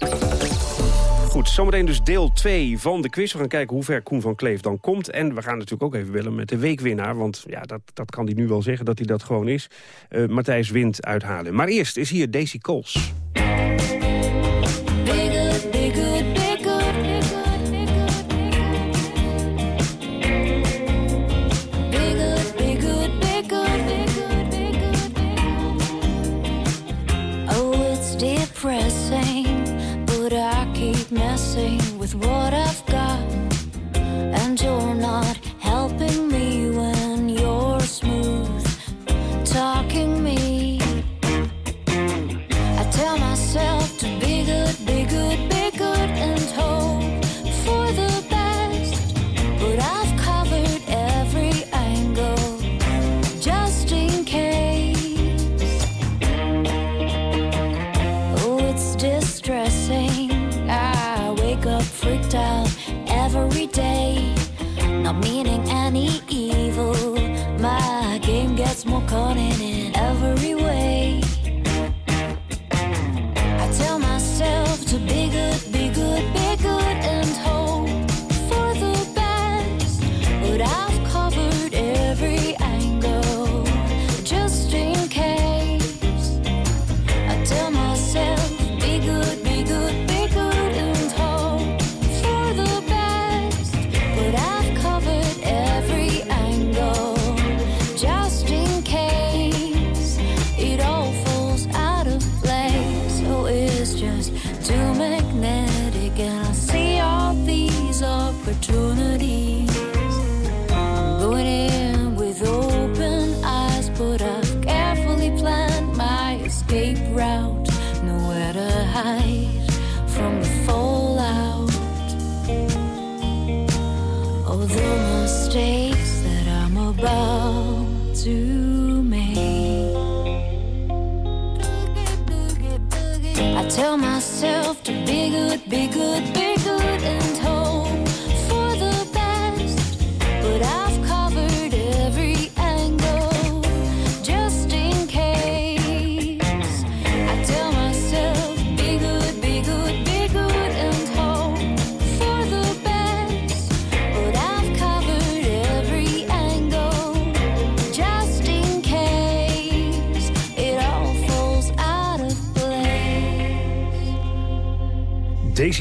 Goed, zometeen dus deel 2 van de quiz. We gaan kijken hoe ver Koen van Kleef dan komt. En we gaan natuurlijk ook even bellen met de weekwinnaar. Want ja, dat, dat kan hij nu wel zeggen dat hij dat gewoon is. Eh, Matthijs Wind uithalen. Maar eerst is hier Daisy Coles. Gets more cunning in every way. I tell myself to be good, be good,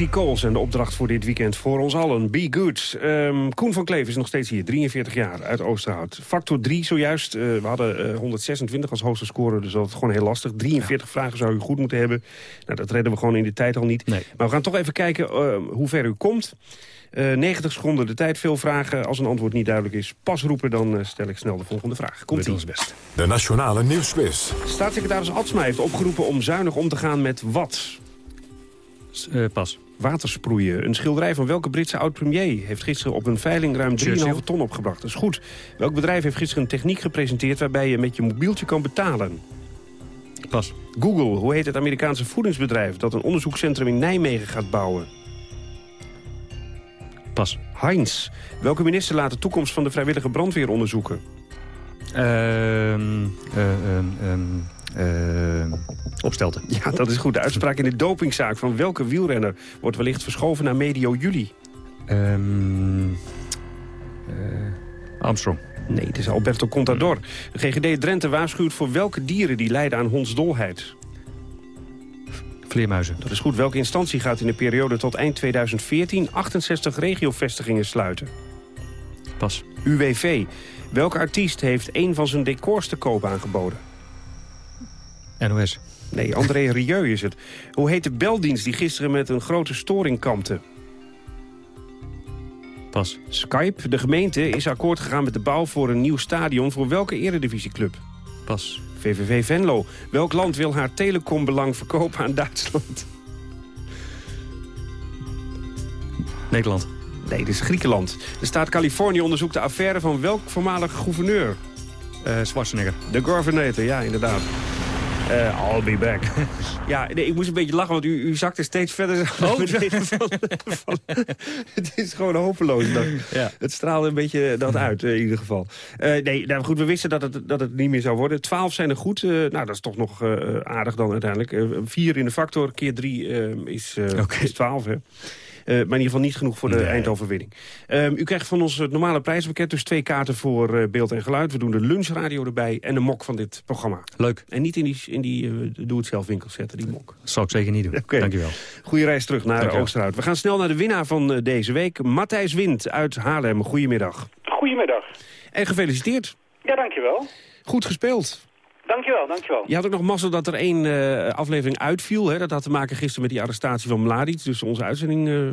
Coles en de opdracht voor dit weekend voor ons allen. Be good. Ehm, Koen van Kleef is nog steeds hier, 43 jaar, uit Oosterhout. Factor 3 zojuist. Eh, we hadden eh, 126 als hoogste score, dus dat is gewoon heel lastig. 43 vragen zou u goed moeten hebben. Nou, dat redden we gewoon in de tijd al niet. Maar we gaan toch even kijken eh, hoe ver u komt. Eh 90 seconden de tijd, veel vragen. Als een antwoord niet duidelijk is, pas roepen, dan eh, stel ik snel de volgende vraag. Komt ie. best. De Nationale Nieuwsquiz. Staatssecretaris Atsma heeft opgeroepen om zuinig om te gaan met wat? pas. Watersproeien. Een schilderij van welke Britse oud-premier... heeft gisteren op een veiling ruim 3,5 Churchill. ton opgebracht. Dat is goed. Welk bedrijf heeft gisteren een techniek gepresenteerd... waarbij je met je mobieltje kan betalen? Pas. Google. Hoe heet het Amerikaanse voedingsbedrijf... dat een onderzoekscentrum in Nijmegen gaat bouwen? Pas. Heinz. Welke minister laat de toekomst van de vrijwillige brandweer onderzoeken? Ehm, eh, ehm, ehm, ehm, opstelten. Ja, dat is goed. De uitspraak in de dopingzaak van welke wielrenner... wordt wellicht verschoven naar medio juli? Ehm, eh, Armstrong. Nee, het is Alberto Contador. De GGD Drenthe waarschuwt voor welke dieren die lijden aan hondsdolheid. Vleermuizen. Dat is goed. Welke instantie gaat in de periode tot eind 2014 68 regiovestigingen sluiten? Pas. UWV. Welke artiest heeft een van zijn decors te koop aangeboden? NOS. Nee, André Rieu is het. Hoe heet de beldienst die gisteren met een grote storing kampte? Pas. Skype. De gemeente is akkoord gegaan met de bouw voor een nieuw stadion... voor welke eredivisieclub? Pas. VVV Venlo. Welk land wil haar telecombelang verkopen aan Duitsland? Nederland. Nee, dit is Griekenland. De staat Californië onderzoekt de affaire van welk voormalig gouverneur? Uh, Schwarzenegger. De governator, ja, inderdaad. Uh, I'll be back. ja, nee, ik moest een beetje lachen, want u, u zakte steeds verder. Oh, van, van, het is gewoon hopeloos. Dat, ja. Het straalde een beetje dat uit, in ieder geval. Uh, nee, nou goed, we wisten dat het, dat het niet meer zou worden. Twaalf zijn er goed. Uh, nou, dat is toch nog aardig dan uiteindelijk. vier in de factor, keer drie is, okay. is twaalf, hè. Uh, maar in ieder geval niet genoeg voor de nee. eindoverwinning. Um, u krijgt van ons het normale prijspakket. Dus twee kaarten voor uh, beeld en geluid. We doen de lunchradio erbij en de mok van dit programma. Leuk. En niet in die, in die uh, doe-het-zelf winkel zetten, die mok. Dat zal ik zeker niet doen. Okay. Dankjewel. Goeie reis terug naar Oosterhout. We gaan snel naar de winnaar van deze week. Matthijs Wind uit Haarlem. Goedemiddag. Goedemiddag. En gefeliciteerd. Ja, dankjewel. Goed gespeeld. Dankjewel, dankjewel. Je had ook nog mazzel dat er één uh, aflevering uitviel. Hè? Dat had te maken gisteren met die arrestatie van Mladic. Dus onze uitzending... Uh,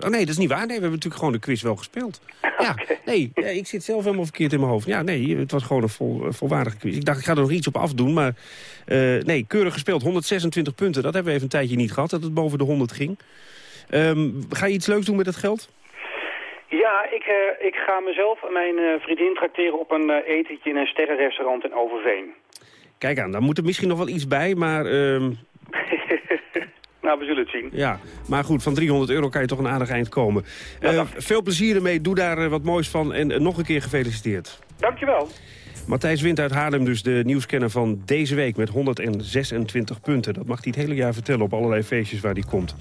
oh nee, dat is niet waar. Nee, we hebben natuurlijk gewoon de quiz wel gespeeld. Ja, nee, ja, ik zit zelf helemaal verkeerd in mijn hoofd. Ja, nee, het was gewoon een vol, volwaardige quiz. Ik dacht, ik ga er nog iets op afdoen, maar... Nee, keurig gespeeld. 126 punten. Dat hebben we even een tijdje niet gehad, dat het boven de 100 ging. Um, ga je iets leuks doen met dat geld? Ja, ik, uh, ik ga mezelf en mijn uh, vriendin tracteren op een uh, etentje in een sterrenrestaurant in Overveen. Kijk aan, daar moet er misschien nog wel iets bij, maar... Uh... nou, we zullen het zien. Ja, maar goed, van 300 euro kan je toch een aardig eind komen. Ja, veel plezier ermee, doe daar wat moois van en nog een keer gefeliciteerd. Dankjewel. Matthijs Wind uit Haarlem, dus de nieuwskenner van deze week met 126 punten. Dat mag hij het hele jaar vertellen op allerlei feestjes waar hij komt.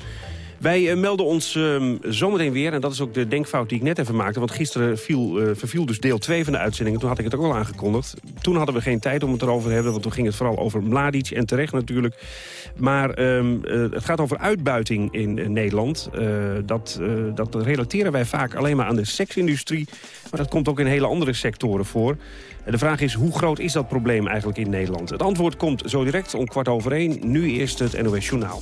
Wij uh, melden ons uh, zometeen weer, en dat is ook de denkfout die ik net even maakte... want gisteren viel, uh, verviel dus deel 2 van de uitzending... toen had ik het ook al aangekondigd. Toen hadden we geen tijd om het erover te hebben... want toen ging het vooral over Mladic en terecht natuurlijk. Maar um, het gaat over uitbuiting in Nederland. dat, dat relateren wij vaak alleen maar aan de seksindustrie... maar dat komt ook in hele andere sectoren voor... De vraag is, hoe groot is dat probleem eigenlijk in Nederland? Het antwoord komt zo direct om kwart over één. Nu eerst het NOS Journaal.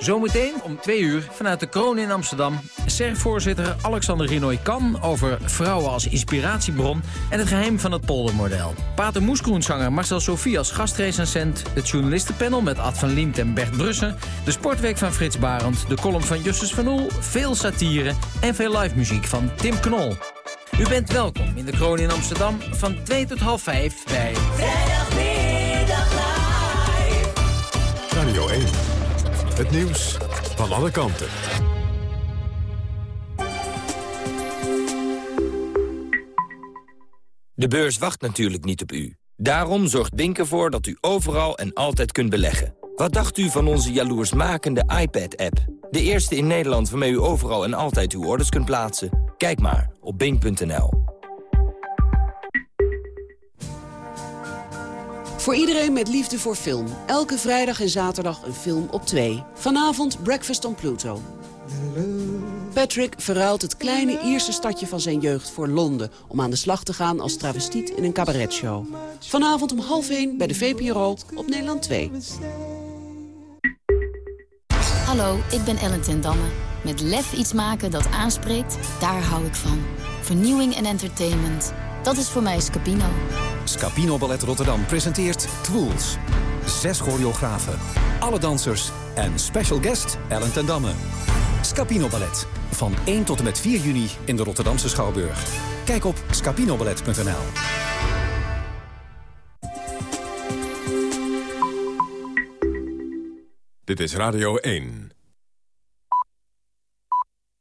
Zometeen om twee uur vanuit de kroon in Amsterdam... SER-voorzitter Alexander Rinoy Kan over vrouwen als inspiratiebron... en het geheim van het poldermodel. Pater Moeskroenzanger Marcel Sofie als gastrecensent... het journalistenpanel met Ad van Liemt en Bert Brussen... de sportweek van Frits Barend, de column van Justus van Oel... veel satire en veel live muziek van Tim Knol. U bent welkom in de kroon in Amsterdam van 2 tot half 5 bij... Vrijdagmiddag live. Radio 1. Het nieuws van alle kanten. De beurs wacht natuurlijk niet op u. Daarom zorgt Bink ervoor dat u overal en altijd kunt beleggen. Wat dacht u van onze jaloersmakende iPad-app? De eerste in Nederland waarmee u overal en altijd uw orders kunt plaatsen? Kijk maar op bink.nl. Voor iedereen met liefde voor film. Elke vrijdag en zaterdag een film op twee. Vanavond Breakfast on Pluto. Patrick verruilt het kleine Ierse stadje van zijn jeugd voor Londen... om aan de slag te gaan als travestiet in een cabaretshow. Vanavond om half één bij de VPRO op Nederland 2. Hallo, ik ben Ellen ten Damme. Met lef iets maken dat aanspreekt, daar hou ik van. Vernieuwing en entertainment. Dat is voor mij Scapino. Scapino Ballet Rotterdam presenteert Twools. Zes choreografen, alle dansers en special guest Ellen ten Damme. Scapino Ballet. Van 1 tot en met 4 juni in de Rotterdamse Schouwburg. Kijk op scapinoballet.nl. Dit is Radio 1.